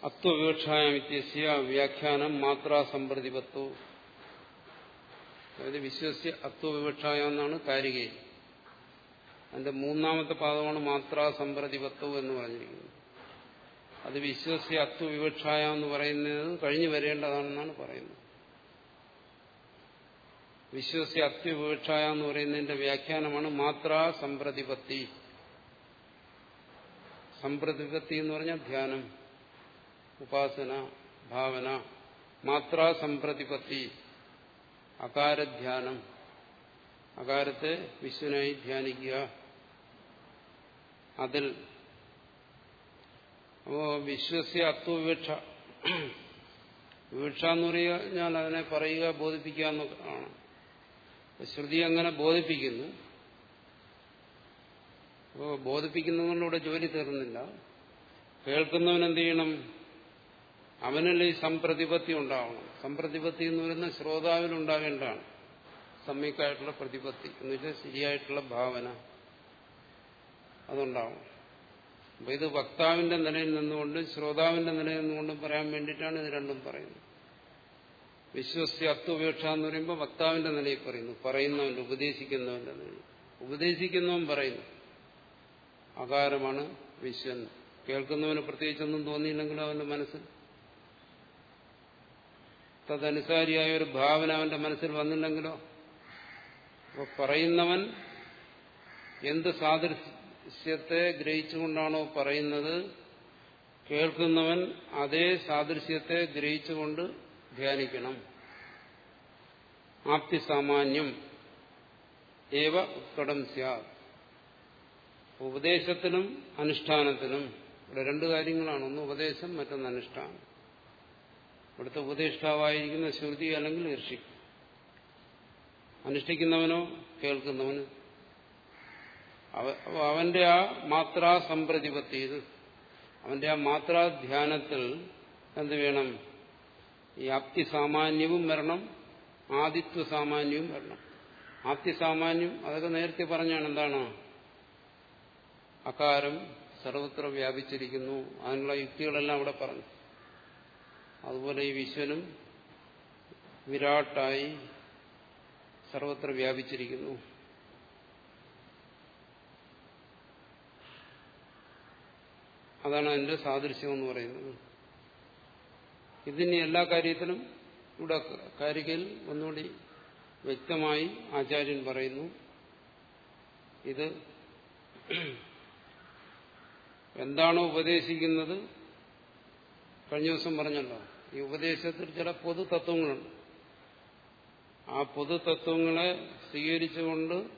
അത്വവിവക്ഷായ വ്യത്യസ്യ വ്യാഖ്യാനം മാത്രാസമ്പ്രതിപത്തു അതായത് വിശ്വസ്യ അത്വവിവക്ഷായ എന്നാണ് കാരികയിൽ. അതിന്റെ മൂന്നാമത്തെ പാദമാണ് മാത്രാസമ്പ്രതിപത്തു എന്ന് പറഞ്ഞിരിക്കുന്നത്. അത് വിശ്വസ്യ അത്വവിവക്ഷായ എന്ന് പറയുന്നത് കഴിഞ്ഞു വരേണ്ടതാണെന്നാണ് പറയുന്നത്. വിശ്വസ്യ അത്യുപേക്ഷായ എന്ന് പറയുന്നതിന്റെ വ്യാഖ്യാനമാണ് മാത്രാ സമ്പ്രതിപത്തി. സമ്പ്രതിപത്തി എന്ന് പറഞ്ഞാൽ ധ്യാനം ഉപാസന ഭാവന മാത്രാ സമ്പ്രതിപത്തി അകാരധ്യാനം. അകാരത്തെ വിശ്വനായി ധ്യാനിക്കുക. അതിൽ അപ്പോ വിശ്വസ്യ അത്വവിവക്ഷ വിവക്ഷ എന്ന് ഞാൻ അതിനെ പറയുക ബോധിപ്പിക്കുക എന്നൊക്കെയാണ് ശ്രുതി അങ്ങനെ ബോധിപ്പിക്കുന്നു. അപ്പോൾ ബോധിപ്പിക്കുന്നതിലൂടെ ജോലി തീർന്നില്ല. കേൾക്കുന്നവൻ എന്ത് ചെയ്യണം? അവനിൽ ഈ സംപ്രതിപത്തി ഉണ്ടാവണം. സംപ്രതിപത്തി എന്ന് പറയുന്ന ശ്രോതാവിൽ ഉണ്ടാകേണ്ടതാണ്. സമ്യക്കായിട്ടുള്ള പ്രതിപത്തി. എന്ന് വെച്ചാൽ ശരിയായിട്ടുള്ള ഭാവന അതുണ്ടാവണം. അപ്പൊ ഇത് വക്താവിന്റെ നിലയിൽ നിന്നുകൊണ്ടും ശ്രോതാവിന്റെ നിലയിൽ നിന്നുകൊണ്ടും പറയാൻ വേണ്ടിയിട്ടാണ് ഇത് രണ്ടും പറയുന്നത്. വിശ്വസ്യ അത്വപേക്ഷ എന്ന് പറയുമ്പോൾ വക്താവിന്റെ നിലയിൽ പറയുന്നു. പറയുന്നവന്റെ ഉപദേശിക്കുന്നവന്റെ നിലയിൽ. ഉപദേശിക്കുന്നവൻ പറയുന്നു. അകാരമാണ് വിശ്വൻ. കേൾക്കുന്നവന് പ്രത്യേകിച്ചൊന്നും തോന്നിയില്ലെങ്കിലും അവന്റെ മനസ്സിൽ. തദ്നുസാരിയായ ഒരു ഭാവന അവന്റെ മനസ്സിൽ വന്നില്ലെങ്കിലോ? അപ്പൊ പറയുന്നവൻ എന്ത് സാദൃശ്യത്തെ ഗ്രഹിച്ചുകൊണ്ടാണോ പറയുന്നത്? കേൾക്കുന്നവൻ അതേ സാദൃശ്യത്തെ ഗ്രഹിച്ചുകൊണ്ട് ധ്യാനിക്കണം. ആപ്തി സാമാന്യം ഏവ ഉത്കടം സ്യാ ഉപദേശത്തിനും അനുഷ്ഠാനത്തിനും ഇവിടെ രണ്ട് കാര്യങ്ങളാണ്. ഒന്ന് ഉപദേശം മറ്റൊന്ന് അനുഷ്ഠാനം. ഇവിടുത്തെ ഉപദേഷ്ടാവായിരിക്കുന്ന ശ്രുതി അല്ലെങ്കിൽ ഋഷി. അനുഷ്ഠിക്കുന്നവനോ കേൾക്കുന്നവന്. അവന്റെ ആ മാത്രാ സമ്പ്രതിപത്തി അവന്റെ ആ മാത്രാധ്യാനത്തിൽ എന്ത് വേണം? ഈ സാമാന്യവും വരണം ആദിത്വ സാമാന്യവും വരണം. ആപ്തി സാമാന്യം അതൊക്കെ നേരത്തെ പറഞ്ഞാണ് എന്താണ്? അകാരം സർവത്ര വ്യാപിച്ചിരിക്കുന്നു. അതിനുള്ള യുക്തികളെല്ലാം അവിടെ പറഞ്ഞു. അതുപോലെ ഈ വിശ്വനും വിരാട്ടായി സർവത്ര വ്യാപിച്ചിരിക്കുന്നു. അതാണ് അതിന്റെ സാദൃശ്യം എന്ന് പറയുന്നത്. ഇതിന് എല്ലാ കാര്യത്തിലും ഇവിടെ കാരികയിൽ ഒന്നുകൂടി വ്യക്തമായി ആചാര്യൻ പറയുന്നു. ഇത് എന്താണോ ഉപദേശിക്കുന്നത്? കഴിഞ്ഞ ദിവസം പറഞ്ഞല്ലോ ഈ ഉപദേശത്തിൽ ചില പൊതു തത്വങ്ങളുണ്ട് ആ പൊതു തത്വങ്ങളെ സ്വീകരിച്ചുകൊണ്ട്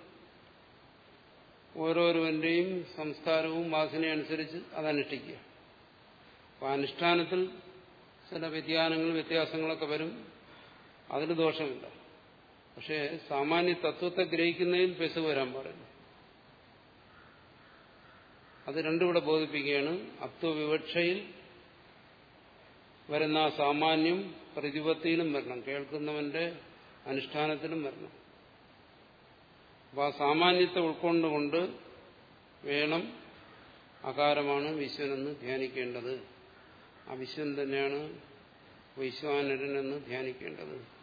ഓരോരുവന്റെയും സംസ്കാരവും വാസനയനുസരിച്ച് അതനുഷ്ഠിക്കുക. അപ്പൊ അനുഷ്ഠാനത്തിൽ ചില വ്യതിയാനങ്ങൾ വ്യത്യാസങ്ങളൊക്കെ വരും. അതിന് ദോഷമില്ല. പക്ഷേ സാമാന്യ തത്വത്തെ ഗ്രഹിക്കുന്നതിൽ പെസു വരാൻ പാടില്ല. അത് രണ്ടും ഇവിടെ ബോധിപ്പിക്കുകയാണ്. അത്വവിവക്ഷയിൽ വരുന്ന സാമാന്യം പ്രതിപത്തിയിലും വരണം. കേൾക്കുന്നവന്റെ അനുഷ്ഠാനത്തിലും വരണം. അപ്പോൾ ആ സാമാന്യത്തെ ഉൾക്കൊണ്ടുകൊണ്ട് വേണം അകാരമാണ് വിശ്വനെന്ന് ധ്യാനിക്കേണ്ടത്. ആ വിശ്വൻ തന്നെയാണ് വൈശ്വാനരനെന്ന് ധ്യാനിക്കേണ്ടത്.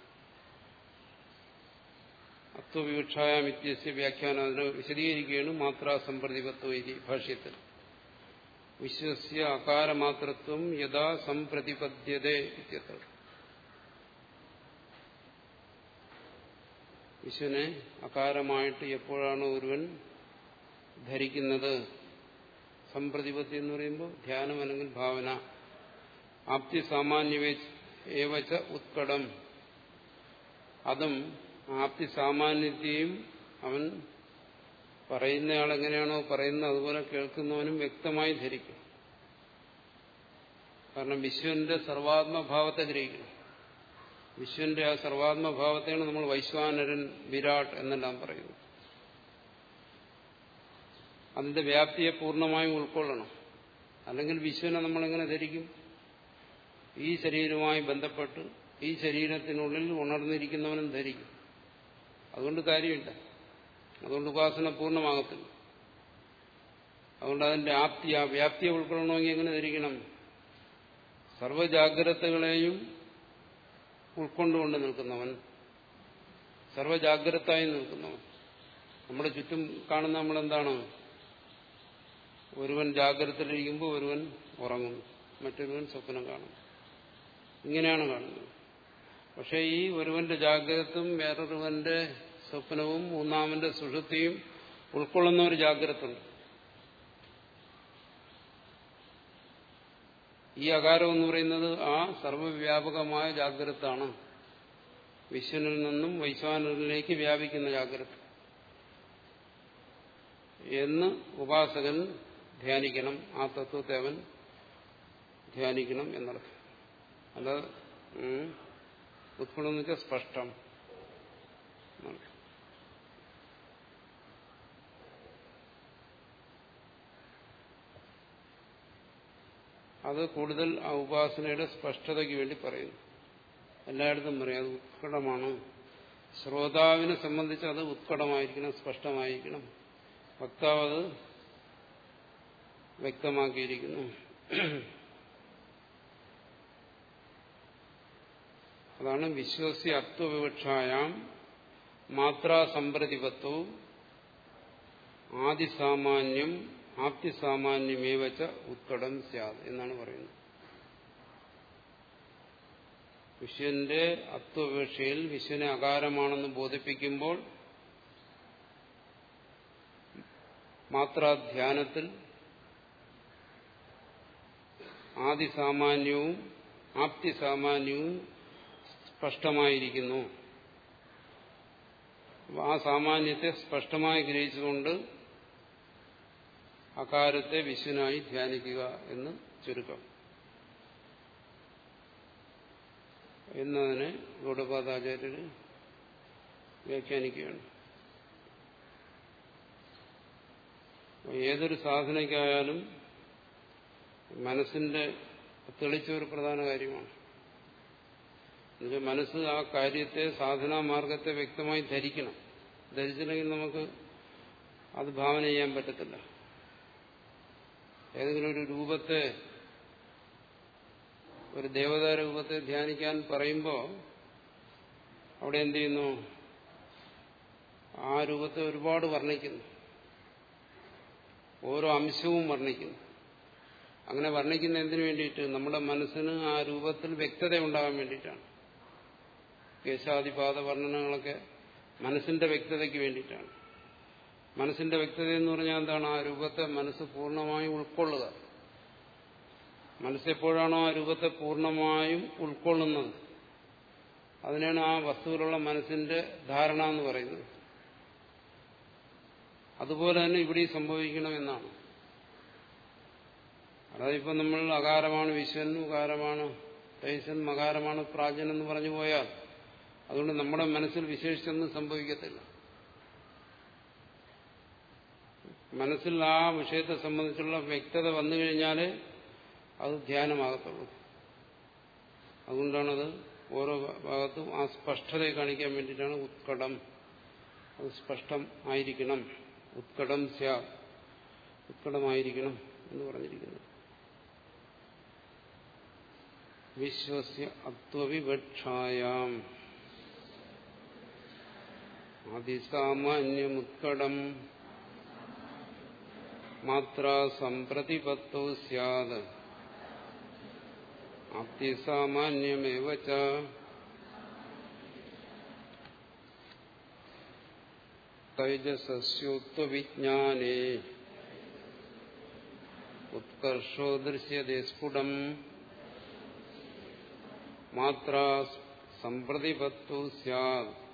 അത്വവിവക്ഷായ വ്യത്യസ്ത വ്യാഖ്യാനം അതിനെ വിശദീകരിക്കുകയാണ് മാത്രാ സമ്പ്രതിപത്വ ഇതി ഭാഷ്യത്തിൽ. വിശ്വസ്യ അകാരമാത്രത്വം യഥാ സംപ്രതിപദ്ധ്യത ഇത്യത്ര വിശ്വനെ അകാരമായിട്ട് എപ്പോഴാണ് ഒരുവൻ ധരിക്കുന്നത്? സംപ്രതിപത്തി എന്ന് പറയുമ്പോൾ ധ്യാനം അല്ലെങ്കിൽ ഭാവന. ആപ്തി സാമാന്യ ഏവച്ച ഉത്കടം. അതും ആപ്തി സാമാന്യത്തെയും അവൻ പറയുന്നയാൾ എങ്ങനെയാണോ പറയുന്നത് അതുപോലെ കേൾക്കുന്നവനും വ്യക്തമായി ധരിക്കും. കാരണം വിശ്വന്റെ സർവാത്മഭാവത്തെ ഗ്രഹിക്കണം. വിശ്വന്റെ ആ സർവാത്മഭാവത്തെയാണ് നമ്മൾ വൈശ്വാനരൻ വിരാട് എന്നെല്ലാം പറയുന്നത്. അതിന്റെ വ്യാപ്തിയെ പൂർണമായും ഉൾക്കൊള്ളണം. അല്ലെങ്കിൽ വിശ്വനെ നമ്മളെങ്ങനെ ധരിക്കും? ഈ ശരീരവുമായി ബന്ധപ്പെട്ട് ഈ ശരീരത്തിനുള്ളിൽ ഉണർന്നിരിക്കുന്നവനും ധരിക്കും. അതുകൊണ്ട് കാര്യമില്ല. അതുകൊണ്ട് ഉപാസന പൂർണമാകത്തില്ല. അതുകൊണ്ട് അതിന്റെ ആപ്തി ആ വ്യാപ്തിയെ ഉൾക്കൊള്ളണമെങ്കിൽ എങ്ങനെ ധരിക്കണം? സർവജാഗ്രതകളെയും ഉൾക്കൊണ്ടുകൊണ്ട് നിൽക്കുന്നവൻ സർവജാഗ്രതായി നിൽക്കുന്നവൻ. നമ്മുടെ ചുറ്റും കാണുന്ന നമ്മളെന്താണ്? ഒരുവൻ ജാഗ്രതയിലിരിക്കുമ്പോൾ ഒരുവൻ ഉറങ്ങുന്നു. മറ്റൊരുവൻ സ്വപ്നം കാണുന്നു. ഇങ്ങനെയാണ് കാണുന്നത്. പക്ഷേ ഈ ഒരുവന്റെ ജാഗ്രതയും വേറൊരുവന്റെ സ്വപ്നവും മൂന്നാമന്റെ സുഷുതിയും ഉൾക്കൊള്ളുന്ന ഒരു ജാഗ്രത ഉണ്ട് ഈ അകാരം എന്ന് പറയുന്നത് ആ സർവവ്യാപകമായ ജാഗ്രതാണ് വിശ്വനിൽ നിന്നും വൈശ്വാനിലേക്ക് വ്യാപിക്കുന്ന ജാഗ്രത. എന്ന് ഉപാസകൻ ധ്യാനിക്കണം ആ തത്വത്തെ അവൻ ധ്യാനിക്കണം എന്നർത്ഥം. അത് ഉത്പന്നം എന്ന് വെച്ചാൽ സ്പഷ്ടം അത് കൂടുതൽ ആ ഉപാസനയുടെ സ്പഷ്ടതയ്ക്ക് വേണ്ടി പറയുന്നു. എല്ലായിടത്തും പറയും അത് ഉത്കടമാണ്. ശ്രോതാവിനെ സംബന്ധിച്ച് അത് ഉത്കടമായിരിക്കണം സ്പഷ്ടമായിരിക്കണം. വക്താവ് അത് വ്യക്തമാക്കിയിരിക്കുന്നു. അതാണ് വിശ്വസ്യ അത്വവിവക്ഷായാം മാത്രാസമ്പ്രതിപത്വവും ആദിസാമാന്യം ആപ്തിസാമാന്യമേവച്ച ഉത്കടം സ്യാദ് എന്നാണ് പറയുന്നത്. വിശ്വന്റെ അത്വപേക്ഷയിൽ വിശ്വനെ അകാരമാണെന്ന് ബോധിപ്പിക്കുമ്പോൾ മാത്രാധ്യാനത്തിൽ ആദിസാമാന്യവും ആപ്തിസാമാന്യവും സ്പഷ്ടമായിരിക്കുന്നു. ആ സാമാന്യത്തെ സ്പഷ്ടമായി ഗ്രഹിച്ചുകൊണ്ട് അകാരത്തെ വിശ്വനായി ധ്യാനിക്കുക എന്ന് ചുരുക്കം. എന്നതിനെ ഗൗഡപാദാചാര്യര് വ്യാഖ്യാനിക്കുകയാണ്. ഏതൊരു സാധനയ്ക്കായാലും മനസ്സിന്റെ തെളിച്ച ഒരു പ്രധാന കാര്യമാണ്. എന്നുവെച്ചാൽ മനസ്സ് ആ കാര്യത്തെ സാധനാ മാർഗത്തെ വ്യക്തമായി ധരിക്കണം. ധരിച്ചില്ലെങ്കിൽ നമുക്ക് അത് ഭാവന ചെയ്യാൻ പറ്റത്തില്ല. ഏതെങ്കിലും ഒരു രൂപത്തെ ഒരു ദേവതാ രൂപത്തെ ധ്യാനിക്കാൻ പറയുമ്പോൾ അവിടെ എന്ത് ചെയ്യുന്നു? ആ രൂപത്തെ ഒരുപാട് വർണിക്കുന്നു. ഓരോ അംശവും വർണിക്കുന്നു. അങ്ങനെ വർണിക്കുന്ന എന്തിനു വേണ്ടിയിട്ട്? നമ്മുടെ മനസ്സിന് ആ രൂപത്തിൽ വ്യക്തത ഉണ്ടാകാൻ വേണ്ടിയിട്ടാണ്. കേശാദിപാത വർണനകളൊക്കെ മനസ്സിന്റെ വ്യക്തതയ്ക്ക് വേണ്ടിയിട്ടാണ്. മനസ്സിന്റെ വ്യക്തത എന്ന് പറഞ്ഞാൽ എന്താണ്? ആ രൂപത്തെ മനസ്സ് പൂർണമായും ഉൾക്കൊള്ളുക. മനസ്സെപ്പോഴാണോ ആ രൂപത്തെ പൂർണമായും ഉൾക്കൊള്ളുന്നത്? അതിനാണ് ആ വസ്തുവിലുള്ള മനസ്സിന്റെ ധാരണ എന്ന് പറയുന്നത്. അതുപോലെ തന്നെ ഇവിടെ സംഭവിക്കണമെന്നാണ് അതായത് ഇപ്പം നമ്മൾ അകാരമാണ് വിശ്വൻ ഉകാരമാണ് തൈസൻ മകാരമാണ് പ്രാചൻ എന്ന് പറഞ്ഞു പോയാൽ അതുകൊണ്ട് നമ്മുടെ മനസ്സിൽ വിശേഷിച്ചൊന്നും സംഭവിക്കത്തില്ല. മനസ്സിൽ ആ വിഷയത്തെ സംബന്ധിച്ചുള്ള വ്യക്തത വന്നു കഴിഞ്ഞാൽ അത് ധ്യാനമാകത്തുള്ളൂ. അതുകൊണ്ടാണത് ഓരോ ഭാഗത്തും ആ സ്പഷ്ടതയെ കാണിക്കാൻ വേണ്ടിയിട്ടാണ് ഉത്കടം. അത് സ്പഷ്ടം ആയിരിക്കണം. ഉത്കടം സ്യാ ഉത്കടമായിരിക്കണം എന്ന് പറഞ്ഞിരിക്കുന്നു വിശ്വസ്യ അത്വവിവക്ഷായാം. അതിസാമാന്യമുത്കടം മാത്ര സംപ്രതിപത്തോ സ്യാത്. അതിസാമാന്യമേവ ച. തൈജസസ്യോത്വവിജ്ഞാനേ ഉത്കർഷോ ദൃശ്യത്തെ സ്ഫുടം. മാത്ര സംപ്രതിപത്തു സ്യാത്.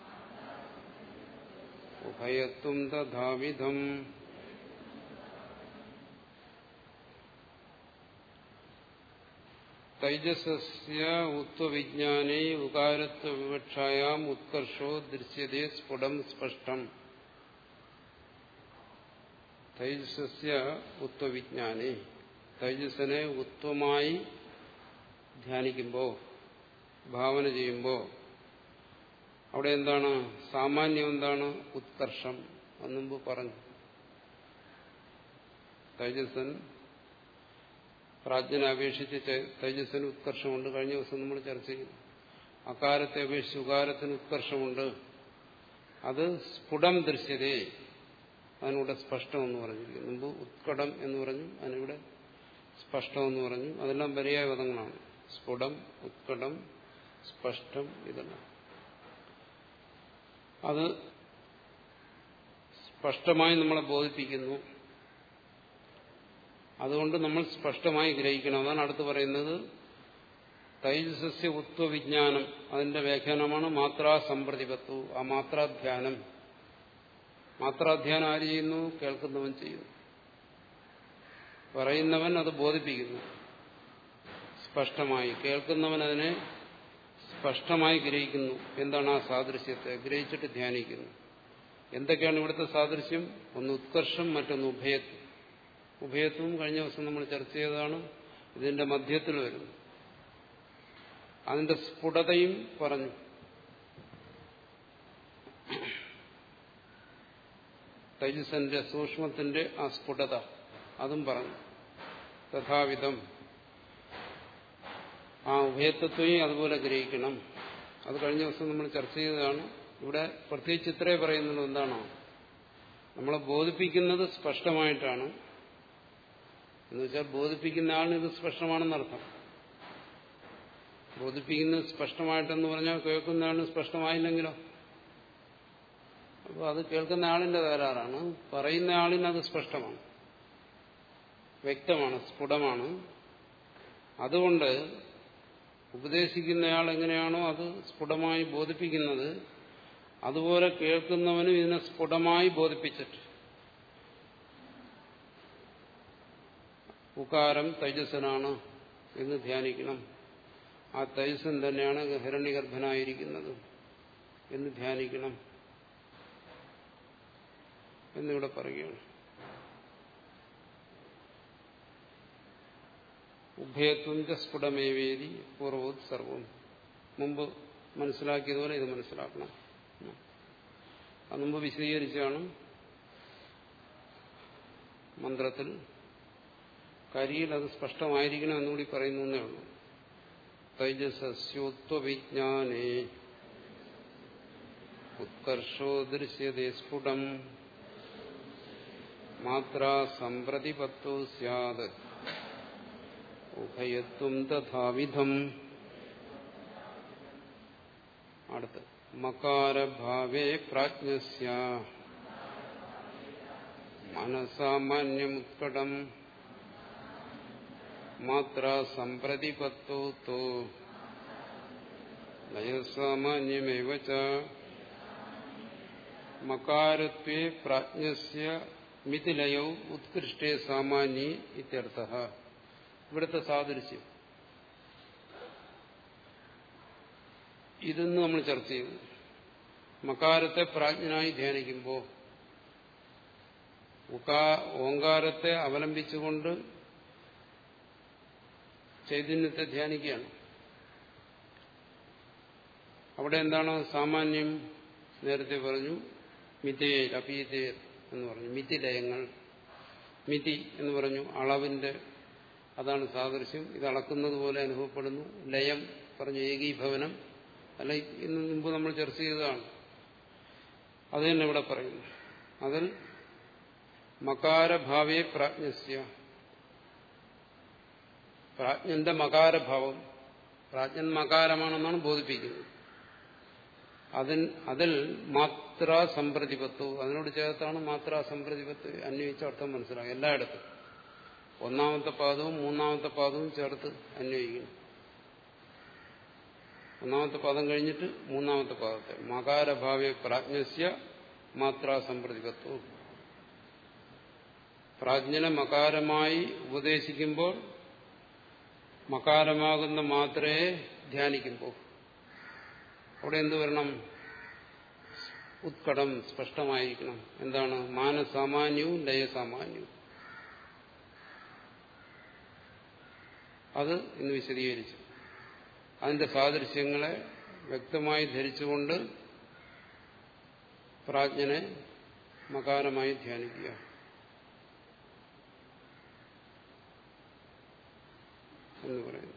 ഉഭയത്വം തഥാവിധം തൈജസസ്യ ഉത്വവിജ്ഞാനേ ഉകാരത്വ വിവക്ഷായാം ഉത്കർഷോ ദൃശ്യതേ സ്ഫുടം സ്പഷ്ടം തൈജസ്യ ഉത്വവിജ്ഞാനേ തൈജസ്സിനെ ഉത്വമായി ധ്യാനിക്കുമ്പോൾ ഭാവന ചെയ്യുമ്പോൾ അവിടെ എന്താണ്? സാമാന്യം എന്താണ്? ഉത്കർഷം മുമ്പ് പറഞ്ഞു. തൈജസൻ പ്രാജ്ഞനെ അപേക്ഷിച്ച് തൈജസ്സിന് ഉത്കർഷമുണ്ട്. കഴിഞ്ഞ ദിവസം നമ്മൾ ചർച്ച ചെയ്തു. അകാരത്തെ അപേക്ഷിച്ച് ഉകാരത്തിന് ഉത്കർഷമുണ്ട്. അത് സ്ഫുടം ദൃശ്യതേ. അതിനിവിടെ സ്പഷ്ടം എന്ന് പറഞ്ഞിരിക്കുന്നു. മുമ്പ് ഉത്കടം എന്ന് പറഞ്ഞു അതിനിവിടെ സ്പഷ്ടം എന്ന് പറഞ്ഞു. അതെല്ലാം പര്യായ പദങ്ങളാണ്. സ്ഫുടം ഉത്കടം സ്പഷ്ടം ഇതെല്ലാം. അത് സ്പഷ്ടമായി നമ്മളെ ബോധിപ്പിക്കുന്നു. അതുകൊണ്ട് നമ്മൾ സ്പഷ്ടമായി ഗ്രഹിക്കണം. അതാണ് അടുത്ത് പറയുന്നത്. തൈജസസ്യ ഉത്വവിജ്ഞാനം അതിന്റെ വ്യാഖ്യാനമാണ് മാത്രാ സമ്പ്രതിപത്തു ആ മാത്രാധ്യാനം മാത്രാധ്യാനം ആര് ചെയ്യുന്നു? കേൾക്കുന്നവൻ ചെയ്യുന്നു. പറയുന്നവൻ അത് ബോധിപ്പിക്കുന്നു. സ്പഷ്ടമായി കേൾക്കുന്നവൻ അതിനെ സ്പഷ്ടമായി ഗ്രഹിക്കുന്നു. എന്താണ് ആ സാദൃശ്യത്തെ? ഗ്രഹിച്ചിട്ട് ധ്യാനിക്കുന്നു. എന്തൊക്കെയാണ് ഇവിടുത്തെ സാദൃശ്യം? ഒന്ന് ഉത്കർഷം മറ്റൊന്ന് ഉഭയത്വം. ഉഭയത്വം കഴിഞ്ഞ ദിവസം നമ്മൾ ചർച്ച ചെയ്തതാണ്. ഇതിന്റെ മധ്യത്തിൽ വരുന്നു. അതിന്റെ സ്ഫുടതയും പറഞ്ഞു. തൈജസന്റെ സൂക്ഷ്മത്തിന്റെ ആ സ്ഫുടത അതും പറഞ്ഞു. തഥാവിധം. ആ ഉഭയത്വത്തെയും അതുപോലെ ഗ്രഹിക്കണം. അത് കഴിഞ്ഞ ദിവസം നമ്മൾ ചർച്ച ചെയ്തതാണ്. ഇവിടെ പ്രത്യേകിച്ച് ഇത്രേ പറയുന്നത് എന്താണോ. നമ്മളെ ബോധിപ്പിക്കുന്നത് സ്പഷ്ടമായിട്ടാണ്. എന്നുവെച്ചാൽ ബോധിപ്പിക്കുന്ന ആളിന് ഇത് സ്പഷ്ടമാണെന്നർത്ഥം ബോധിപ്പിക്കുന്നത് സ്പഷ്ടമായിട്ടെന്ന് പറഞ്ഞാൽ കേൾക്കുന്ന ആളിന് സ്പഷ്ടമായില്ലെങ്കിലോ? അപ്പോൾ അത് കേൾക്കുന്ന ആളിന്റെ തകരാറാണ്. പറയുന്ന ആളിന് അത് സ്പഷ്ടമാണ്. വ്യക്തമാണ് സ്ഫുടമാണ്. അതുകൊണ്ട് ഉപദേശിക്കുന്നയാൾ എങ്ങനെയാണോ അത് സ്ഫുടമായി ബോധിപ്പിക്കുന്നത്? അതുപോലെ കേൾക്കുന്നവനും ഇതിനെ സ്ഫുടമായി ബോധിപ്പിച്ചിട്ട്. ഉകാരം തൈജസ്സനാണ് എന്ന് ധ്യാനിക്കണം. ആ തൈജസ്സൻ തന്നെയാണ് ഹിരണ്യഗർഭനായിരിക്കുന്നത് എന്ന് ധ്യാനിക്കണം. എന്നിവിടെ പറയുകയാണ്. ഉഭയത്വം ച സ്ഫുടമേവേദി പൂർവോത് സർവം മുമ്പ് മനസ്സിലാക്കിയതുപോലെ ഇത് മനസ്സിലാക്കണം. അത് മുമ്പ് വിശദീകരിച്ചാണ് മന്ത്രത്തിൽ കരിയിൽ അത് സ്പഷ്ടമായിരിക്കണം എന്നുകൂടി പറയുന്നേ ഉള്ളൂ. തൈജസ്യോത്വവിജ്ഞാനേ ഉത്കർഷോ ദൃശ്യതേ സ്ഫുടം. മാത്രാ സമ്പ്രതിപത്തോ സ്യാത്. ഉഭയത്വം തഥാവിധം അടുത്ത്. മകാരഭാവേ പ്രാജ്ഞസ്യ. മനസാമാന്യമുത്കടം മാത്ര സമ്പ്രതിപത്തോ തോ. ലയസാമാന്യമേവ ച. മകാരത്വേ പ്രാജ്ഞസ്യ മിഥിലയൗ ഉത്കൃഷ്ടേ സാമാന്യേ ഇത്യർത്ഥ. ഇവിടുത്തെ സാദൃശ്യം. ഇതെന്ന് നമ്മൾ ചർച്ച ചെയ്തു. മകാരത്തെ പ്രാജ്ഞനായി ധ്യാനിക്കുമ്പോൾ ഓങ്കാരത്തെ അവലംബിച്ചുകൊണ്ട് ചൈതന്യത്തെ ധ്യാനിക്കുകയാണ്. അവിടെ എന്താണ് സാമാന്യം? നേരത്തെ പറഞ്ഞു മിഥേർ അപീതേർ എന്ന് പറഞ്ഞു. മിഥിലയങ്ങൾ മിതി എന്ന് പറഞ്ഞു അളവിന്റെ അതാണ് സാദൃശ്യം. ഇത് അളക്കുന്നത് പോലെ അനുഭവപ്പെടുന്നു. ലയം പറഞ്ഞ ഏകീഭവനം. അല്ല ഇന്ന് മുമ്പ് നമ്മൾ ചർച്ച ചെയ്തതാണ്. അത് തന്നെ ഇവിടെ പറയുന്നു. അതിൽ മകാരഭാവേ പ്രാജ്ഞസ്യ. പ്രാജ്ഞന്റെ മകാരഭാവം. പ്രാജ്ഞൻ മകാരമാണെന്നാണ് ബോധിപ്പിക്കുന്നത്. അതിൽ അതിൽ മാത്ര സമ്പ്രതിപത്വം അതിനോട് ചേർത്താണ് മാത്ര സമ്പ്രതിപത്വം അന്വയിച്ച അർത്ഥം മനസ്സിലാകും എല്ലായിടത്തും. ഒന്നാമത്തെ പാദവും മൂന്നാമത്തെ പാദവും ചേർത്ത് അന്വയിക്കുന്നു. ഒന്നാമത്തെ പാദം കഴിഞ്ഞിട്ട് മൂന്നാമത്തെ പാദത്തെ. മകാരഭാവ്യ പ്രാജ്ഞസ്യ മാത്രാ സമ്പ്രതികത്വം. പ്രാജ്ഞനെ മകാരമായി ഉപദേശിക്കുമ്പോൾ മകാരമാകുന്ന മാത്രയെ ധ്യാനിക്കുമ്പോൾ. അവിടെ എന്ത് വരണം? ഉത്കടം സ്പഷ്ടമായിരിക്കണം. എന്താണ്? മാനസാമാന്യവും ലയസാമാന്യവും. അത് ഇന്ന് വിശദീകരിച്ചു. അതിന്റെ സാദൃശ്യങ്ങളെ വ്യക്തമായി ധരിച്ചുകൊണ്ട് പ്രാജ്ഞനെ മകാരമായി ധ്യാനിക്കുക. എന്ന് പറയുന്നു.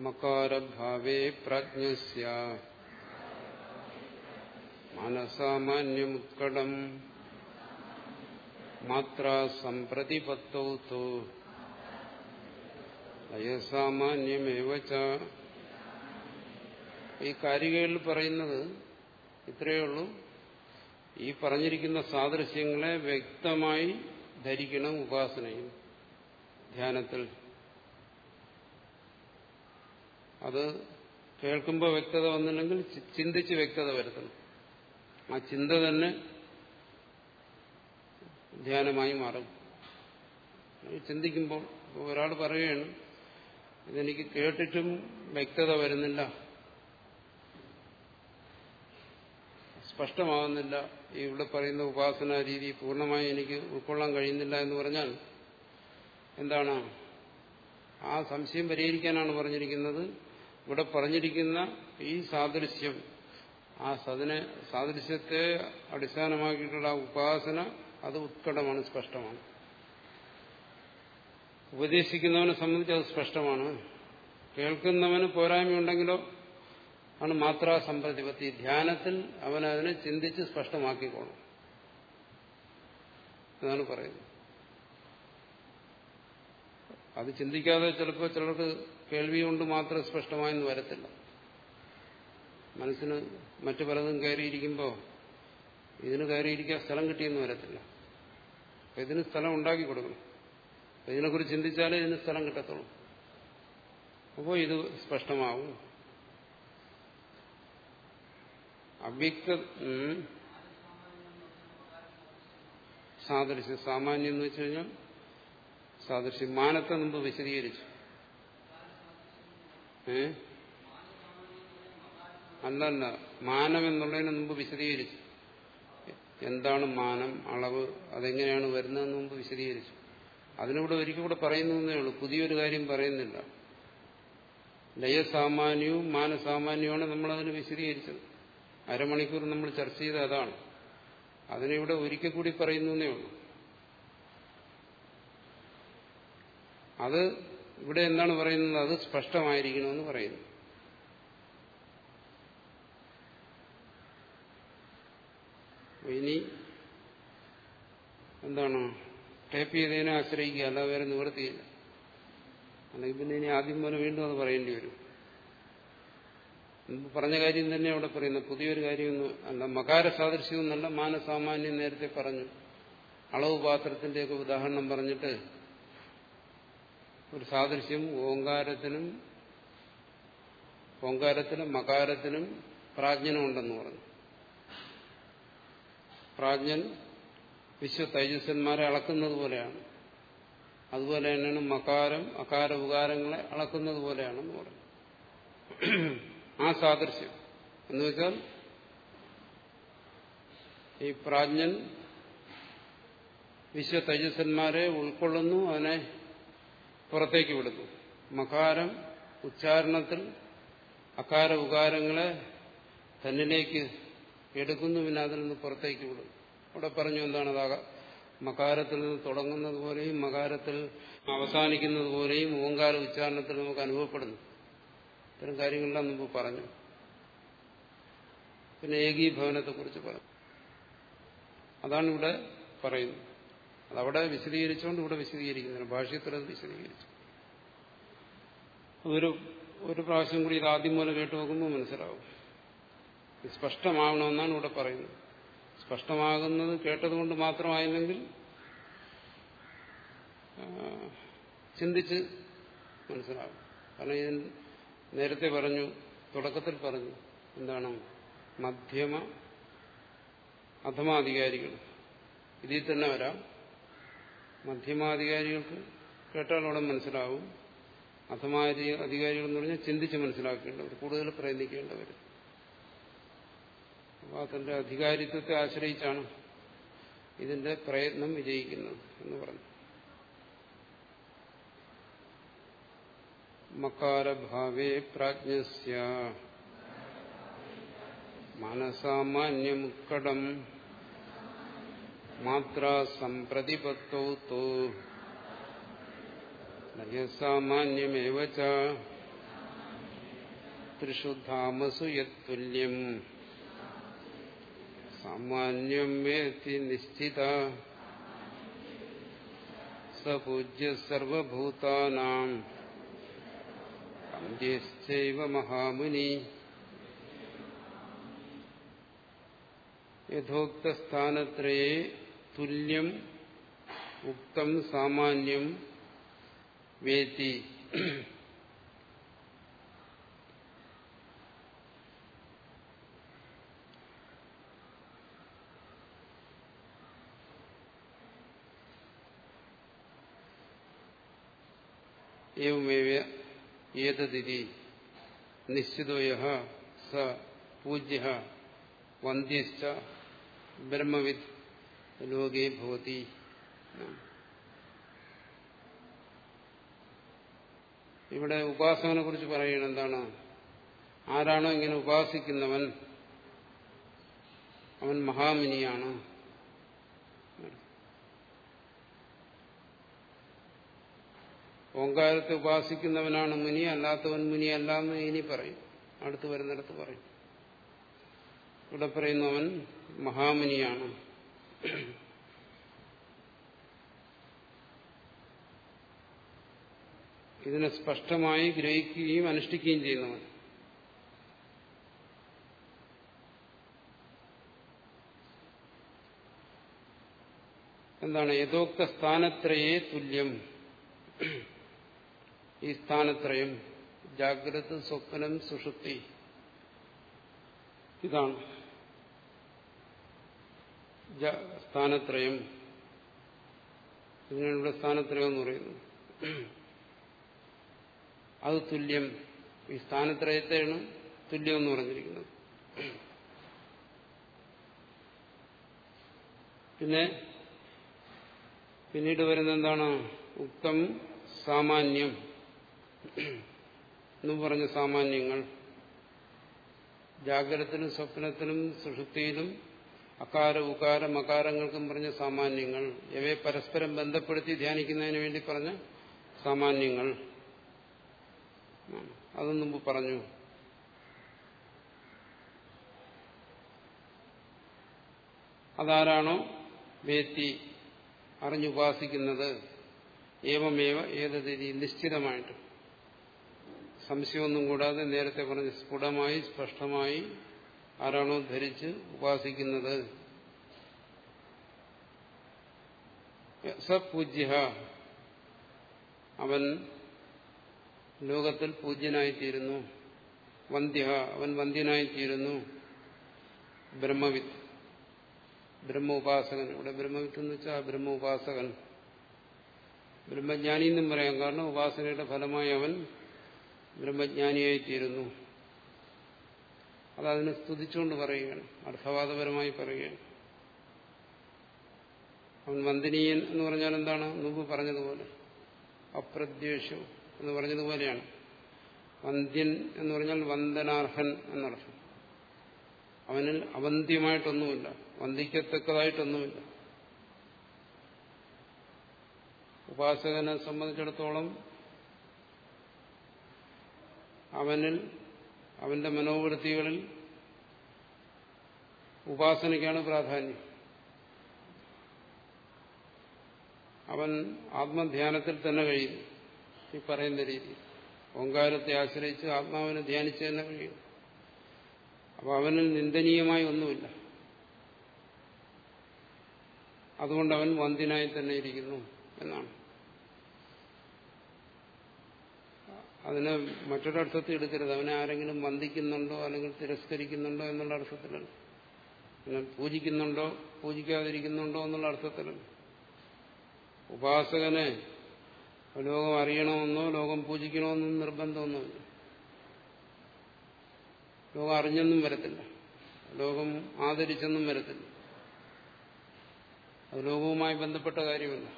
മകാരഭാവേ പ്രാജ്ഞസ്യ. മനസാമാന്യമുത്കടം മാത്ര തോ. ലയസാമാന്യമേവ ച. ഈ കാരികയിൽ പറയുന്നത് ഇത്രയേ ഉള്ളൂ. ഈ പറഞ്ഞിരിക്കുന്ന സാദൃശ്യങ്ങളെ വ്യക്തമായി ധരിക്കണം ഉപാസനയും ധ്യാനത്തിൽ. അത് കേൾക്കുമ്പോൾ വ്യക്തത വന്നില്ലെങ്കിൽ ചിന്തിച്ച് വ്യക്തത വരുത്തണം. ആ ചിന്ത തന്നെ ധ്യാനമായി മാറും. ചിന്തിക്കുമ്പോൾ ഒരാൾ പറയുകയാണ് ഇതെനിക്ക് കേട്ടിട്ടും വ്യക്തത വരുന്നില്ല. സ്പഷ്ടമാകുന്നില്ല ഇവിടെ പറയുന്ന ഉപാസനാ രീതി പൂർണമായി എനിക്ക് ഉൾക്കൊള്ളാൻ കഴിയുന്നില്ല എന്ന് പറഞ്ഞാൽ എന്താണ്? ആ സംശയം പരിഹരിക്കാനാണ് പറഞ്ഞിരിക്കുന്നത്. ഇവിടെ പറഞ്ഞിരിക്കുന്ന ഈ സാദൃശ്യം ആ സതിനെ സാദൃശ്യത്തെ അടിസ്ഥാനമാക്കിയിട്ടുള്ള ഉപാസന അത് ഉത്കടമാണ് സ്പഷ്ടമാണ്. ഉപദേശിക്കുന്നവനെ സംബന്ധിച്ച് അത് സ്പഷ്ടമാണ്. കേൾക്കുന്നവന് പോരായ്മയുണ്ടെങ്കിലോ ആണ് മാത്രാ സമ്പ്രതിപത്തി. ധ്യാനത്തിൽ അവൻ അതിനെ ചിന്തിച്ച് സ്പഷ്ടമാക്കിക്കോളും. എന്നാണ് പറയുന്നത്. അത് ചിന്തിക്കാതെ ചിലപ്പോൾ ചിലർക്ക് കേൾവി കൊണ്ട് മാത്രം സ്പഷ്ടമായെന്ന് വരത്തില്ല. മനസ്സിന് മറ്റു പലതും കയറിയിരിക്കുമ്പോൾ ഇതിന് കയറിയിരിക്കാൻ സ്ഥലം കിട്ടിയെന്ന് വരത്തില്ല. ഇതിന് സ്ഥലം ഉണ്ടാക്കി കൊടുക്കണം. ഇതിനെക്കുറിച്ച് ചിന്തിച്ചാലേ ഇതിന് സ്ഥലം കിട്ടത്തുള്ളൂ. അപ്പോൾ ഇത് സ്പഷ്ടമാവും. അവ്യക്ത സാദൃശ്യം. സാമാന്യം എന്ന് വെച്ച് കഴിഞ്ഞാൽ സാദൃശ്യം. മാനത്തെ മുമ്പ് വിശദീകരിച്ചു. ഏ? അല്ലല്ല. മാനം എന്നുള്ളതിന് മുമ്പ് വിശദീകരിച്ചു. എന്താണ് മാനം? അളവ്? അതെങ്ങനെയാണ് വരുന്നതെന്ന് മുമ്പ് വിശദീകരിച്ചു. അതിനൂടെ ഒരിക്കൽ കൂടെ പറയുന്നതേ ഉള്ളൂ. പുതിയൊരു കാര്യം പറയുന്നില്ല. ലയസാമാന്യവും മാനസാമാന്യവുമാണ് നമ്മളതിന് വിശദീകരിച്ചത്. അരമണിക്കൂർ നമ്മൾ ചർച്ച ചെയ്ത അതാണ്. അതിനിവിടെ ഒരിക്കൽ കൂടി പറയുന്നേ ഉള്ളൂ. അത് ഇവിടെ എന്താണ് പറയുന്നത്? അത് സ്പഷ്ടമായിരിക്കണമെന്ന് പറയുന്നു. ഇനി എന്താണ്? ടേപ്പ് ചെയ്തതിനെ ആശ്രയിക്കുക അല്ല വേറെ നിവൃത്തിയില്ല. അല്ലെങ്കിൽ പിന്നെ ഇനി ആദ്യം പോലെ വീണ്ടും അത് പറയേണ്ടി വരും. പറഞ്ഞ കാര്യം തന്നെ അവിടെ പറയുന്നത് പുതിയൊരു കാര്യമൊന്നും അല്ല. മകാര സാദൃശ്യവും നല്ല മാനസാമാന്യം നേരത്തെ പറഞ്ഞു. അളവ് പാത്രത്തിന്റെയൊക്കെ ഉദാഹരണം പറഞ്ഞിട്ട് ഒരു സാദൃശ്യം ഓങ്കാരത്തിനും ഓങ്കാരത്തിനും മകാരത്തിനും പ്രാജ്ഞനുണ്ടെന്ന് പറഞ്ഞു. പ്രാജ്ഞൻ വിശ്വ തേജസ്സന്മാരെ അളക്കുന്നത് പോലെയാണ്. അതുപോലെ തന്നെയാണ് മകാരം അകാര ഉപകാരങ്ങളെ അളക്കുന്നത് പോലെയാണെന്ന് പറഞ്ഞു ആ സാദൃശ്യം. എന്ന് വെച്ചാൽ ഈ പ്രാജ്ഞൻ വിശ്വ തേജസ്സന്മാരെ ഉൾക്കൊള്ളുന്നു അവനെ പുറത്തേക്ക് വിടുന്നു. മകാരം ഉച്ചാരണത്തിൽ അകാര ഉകാരങ്ങളെ തന്നിലേക്ക് എടുക്കുന്നു പിന്നെ അതിൽ നിന്ന് പുറത്തേക്ക് വിടും അവിടെ പറഞ്ഞു എന്താണ് മകാരത്തിൽ തുടങ്ങുന്നത് പോലെയും മകാരത്തിൽ അവസാനിക്കുന്നത് പോലെയും ഓങ്കാര ഉച്ചാരണത്തിൽ നമുക്ക് അനുഭവപ്പെടുന്നു. ഇത്തരം കാര്യങ്ങളെല്ലാം മുമ്പ് പറഞ്ഞു. പിന്നെ ഏകീഭവനത്തെക്കുറിച്ച് പറഞ്ഞു. അതാണ് ഇവിടെ പറയുന്നത്. അതവിടെ വിശദീകരിച്ചുകൊണ്ട് ഇവിടെ വിശദീകരിക്കുന്നില്ല. ഭാഷ്യത്തിൽ അത് വിശദീകരിച്ചു. ഒരു ഒരു പ്രാവശ്യം കൂടി ഇത് ആദ്യം പോലെ കേട്ടു നോക്കുമ്പോൾ മനസ്സിലാവും സ്പഷ്ടമാവണമെന്നാണ് ഇവിടെ പറയുന്നത്. സ്പഷ്ടമാകുന്നത് കേട്ടതുകൊണ്ട് മാത്രമായില്ലെങ്കിൽ ചിന്തിച്ച് മനസ്സിലാവും കാരണം ഇതിൽ നേരത്തെ പറഞ്ഞു തുടക്കത്തിൽ പറഞ്ഞു എന്താണ്? മധ്യമ അധമാധികാരികൾ. ഇതിൽ തന്നെ വരാം. മധ്യമാധികാരികൾക്ക് കേട്ടാൽ അവിടെ മനസ്സിലാവും. അധമാരി അധികാരികൾ എന്ന് പറഞ്ഞാൽ ചിന്തിച്ച് മനസ്സിലാക്കേണ്ടവർ കൂടുതൽ പ്രയത്നിക്കേണ്ടവർ. അപ്പോൾ തന്റെ അധികാരിത്വത്തെ ആശ്രയിച്ചാണ് ഇതിന്റെ പ്രയത്നം വിജയിക്കുന്നത് എന്ന് പറഞ്ഞു. മകാരഭാവേ പ്രാജ്ഞസ്യ. മനസാമാന്യമുക്കടം. മാത്രാ സംപ്രതിപത്തോ തോ. നയസാമാന്യമേവ ത്രിഷു ധാമസു സാമാന്യം വേത്തി നിശ്ചിത സപൂജ്യ സർവഭൂതാനാം അന്ത്യശ്ചൈവ മഹാമുനി യഥോക്തസ്ഥാനത്രയേ തുല്യം ഉക്തം സാമാന്യം വേത്തി ഏവമേവ ഏതതിരി നിശ്ചിതോയ സ പൂജ്യ വന്ധ്യശ്ച ബ്രഹ്മവിദ് ലോകേ ഭവതി ഇവിടെ ഉപാസകനെ കുറിച്ച് പറയുന്നത് എന്താണ്? ആരാണോ ഇങ്ങനെ ഉപാസിക്കുന്നവൻ അവൻ മഹാമുനിയാണ്. ഓങ്കാരത്തെ ഉപാസിക്കുന്നവനാണ് മുനി അല്ലാത്തവൻ മുനി അല്ല എന്ന് ഇനി പറയും. അടുത്ത് വരുന്നിടത്ത് പറയും. ഇവിടെ പറയുന്നവൻ മഹാമുനിയാണ്. ഇതിനെ സ്പഷ്ടമായി ഗ്രഹിക്കുകയും അനുഷ്ഠിക്കുകയും ചെയ്യുന്നവൻ. എന്താണ്? യഥോക്ത സ്ഥാനത്രയേ തുല്യം. ഈ സ്ഥാനത്രയം ജാഗ്രത സ്വപ്നം സുഷുപ്തി. ഇതാണ് സ്ഥാനത്രയം. ഇതിനുള്ള സ്ഥാനത്രയം എന്ന് പറയുന്നു. അത് തുല്യം. ഈ സ്ഥാനത്രയത്തെയാണ് തുല്യം എന്ന് പറഞ്ഞിരിക്കുന്നത്. പിന്നെ പിന്നീട് വരുന്ന എന്താണ്? ഉക്തം സാമാന്യം. എന്നും പറഞ്ഞ സാമാന്യങ്ങൾ. ജാഗ്രതത്തിനും സ്വപ്നത്തിനും സുഷുപ്തിയിലും അകാര ഉകാര മകാരങ്ങൾക്കും പറഞ്ഞ സാമാന്യങ്ങൾ. ഇവയെ പരസ്പരം ബന്ധപ്പെടുത്തി ധ്യാനിക്കുന്നതിന് വേണ്ടി പറഞ്ഞ സാമാന്യങ്ങൾ. അതൊന്നും പറഞ്ഞു. അതാരാണോ വേത്തി അറിഞ്ഞുപാസിക്കുന്നത്? ഏവമേവ ഏതരീതി നിശ്ചിതമായിട്ട്. സംശയമൊന്നും കൂടാതെ നേരത്തെ പറഞ്ഞ് സ്ഫുടമായി സ്പഷ്ടമായി ആരാണോ ധരിച്ച് ഉപാസിക്കുന്നത്. സപൂജ്യ അവൻ ലോകത്തിൽ പൂജ്യനായിത്തീരുന്നു. വന്ധ്യ. അവൻ വന്ധ്യനായിത്തീരുന്നു. ബ്രഹ്മവിത്ത് ബ്രഹ്മ ഉപാസകൻ ഇവിടെ ബ്രഹ്മവിത്ത് എന്ന് വെച്ചാൽ ബ്രഹ്മ ഉപാസകൻ ബ്രഹ്മജ്ഞാനി എന്നും പറയാം. കാരണം ഉപാസനയുടെ ഫലമായി അവൻ ബ്രഹ്മജ്ഞാനിയായിത്തീരുന്നു. അതതിനെ സ്തുതിച്ചുകൊണ്ട് പറയുകയാണ്. അർത്ഥവാദപരമായി പറയുകയാണ്. അവൻ വന്ദനീയൻ എന്ന് പറഞ്ഞാൽ എന്താണ്? മുമ്പ് പറഞ്ഞതുപോലെ. അപ്രദ്വേഷം എന്ന് പറഞ്ഞതുപോലെയാണ്. വന്ധ്യൻ എന്ന് പറഞ്ഞാൽ വന്ദനാർഹൻ എന്നർത്ഥം. അവനിൽ അവന്ത്യമായിട്ടൊന്നുമില്ല വന്ദിക്കത്തക്കതായിട്ടൊന്നുമില്ല. ഉപാസകനെ സംബന്ധിച്ചിടത്തോളം അവനിൽ അവന്റെ മനോവൃത്തികളിൽ ഉപാസനയ്ക്കാണ് പ്രാധാന്യം. അവൻ ആത്മധ്യാനത്തിൽ തന്നെ കഴിയും ഈ പറയുന്ന രീതി. ഓങ്കാരത്തെ ആശ്രയിച്ച് ആത്മാവിനെ ധ്യാനിച്ച് തന്നെ കഴിയും. അപ്പോൾ അവനിൽ നിന്ദനീയമായി ഒന്നുമില്ല. അതുകൊണ്ട് അവൻ വന്ധ്യനായി തന്നെ ഇരിക്കുന്നു എന്നാണ്. അതിനെ മറ്റൊരർത്ഥത്തിൽ എടുക്കരുത്. അവനെ ആരെങ്കിലും വന്ദിക്കുന്നുണ്ടോ അല്ലെങ്കിൽ തിരസ്കരിക്കുന്നുണ്ടോ എന്നുള്ള അർത്ഥത്തിലല്ല. പൂജിക്കുന്നുണ്ടോ പൂജിക്കാതിരിക്കുന്നുണ്ടോ എന്നുള്ള അർത്ഥത്തിലല്ല. ഉപാസകനെ ലോകം അറിയണമെന്നോ ലോകം പൂജിക്കണമെന്നോ നിർബന്ധമൊന്നുമില്ല. ലോകം അറിഞ്ഞെന്നും വരത്തില്ല. ലോകം ആദരിച്ചെന്നും വരത്തില്ല. അത് ലോകവുമായി ബന്ധപ്പെട്ട കാര്യമല്ല.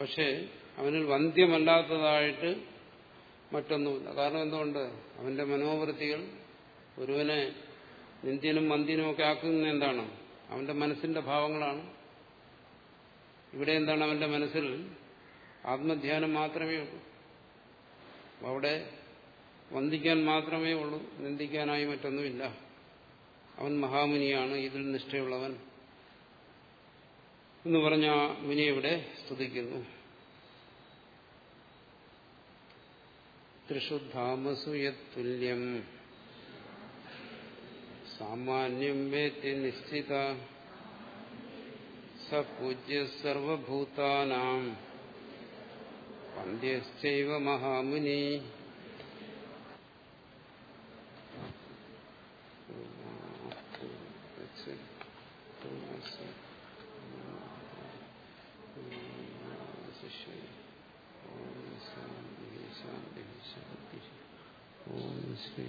പക്ഷേ അവനിൽ വന്ധ്യമല്ലാത്തതായിട്ട് മറ്റൊന്നുമില്ല. കാരണം എന്തുകൊണ്ട്? അവന്റെ മനോവൃത്തികൾ ഒരുവനെ നിന്ദ്യനും മന്ദ്യനും ഒക്കെ ആക്കുന്ന എന്താണ്? അവന്റെ മനസ്സിന്റെ ഭാവങ്ങളാണ്. ഇവിടെ എന്താണ് അവന്റെ മനസ്സിൽ? ആത്മധ്യാനം മാത്രമേ ഉള്ളൂ. അവിടെ വന്ദിക്കാൻ മാത്രമേ ഉള്ളൂ നിന്ദിക്കാനായി മറ്റൊന്നുമില്ല. അവൻ മഹാമുനിയാണ് ഇതിൽ നിഷ്ഠയുള്ളവൻ. എന്ന് പറഞ്ഞ മുനിയെ മുനി ഇവിടെ സ്തുതിക്കുന്നു. ത്രിഷുധാമസു യത്തുല്യം. സാമാന്യം വേത്തി നിശ്ചിത. സപൂജ്യ സർവഭൂതാനാം. പന്ധ്യശ്ചൈവ മഹാമുനി. ഓം ശ്രീ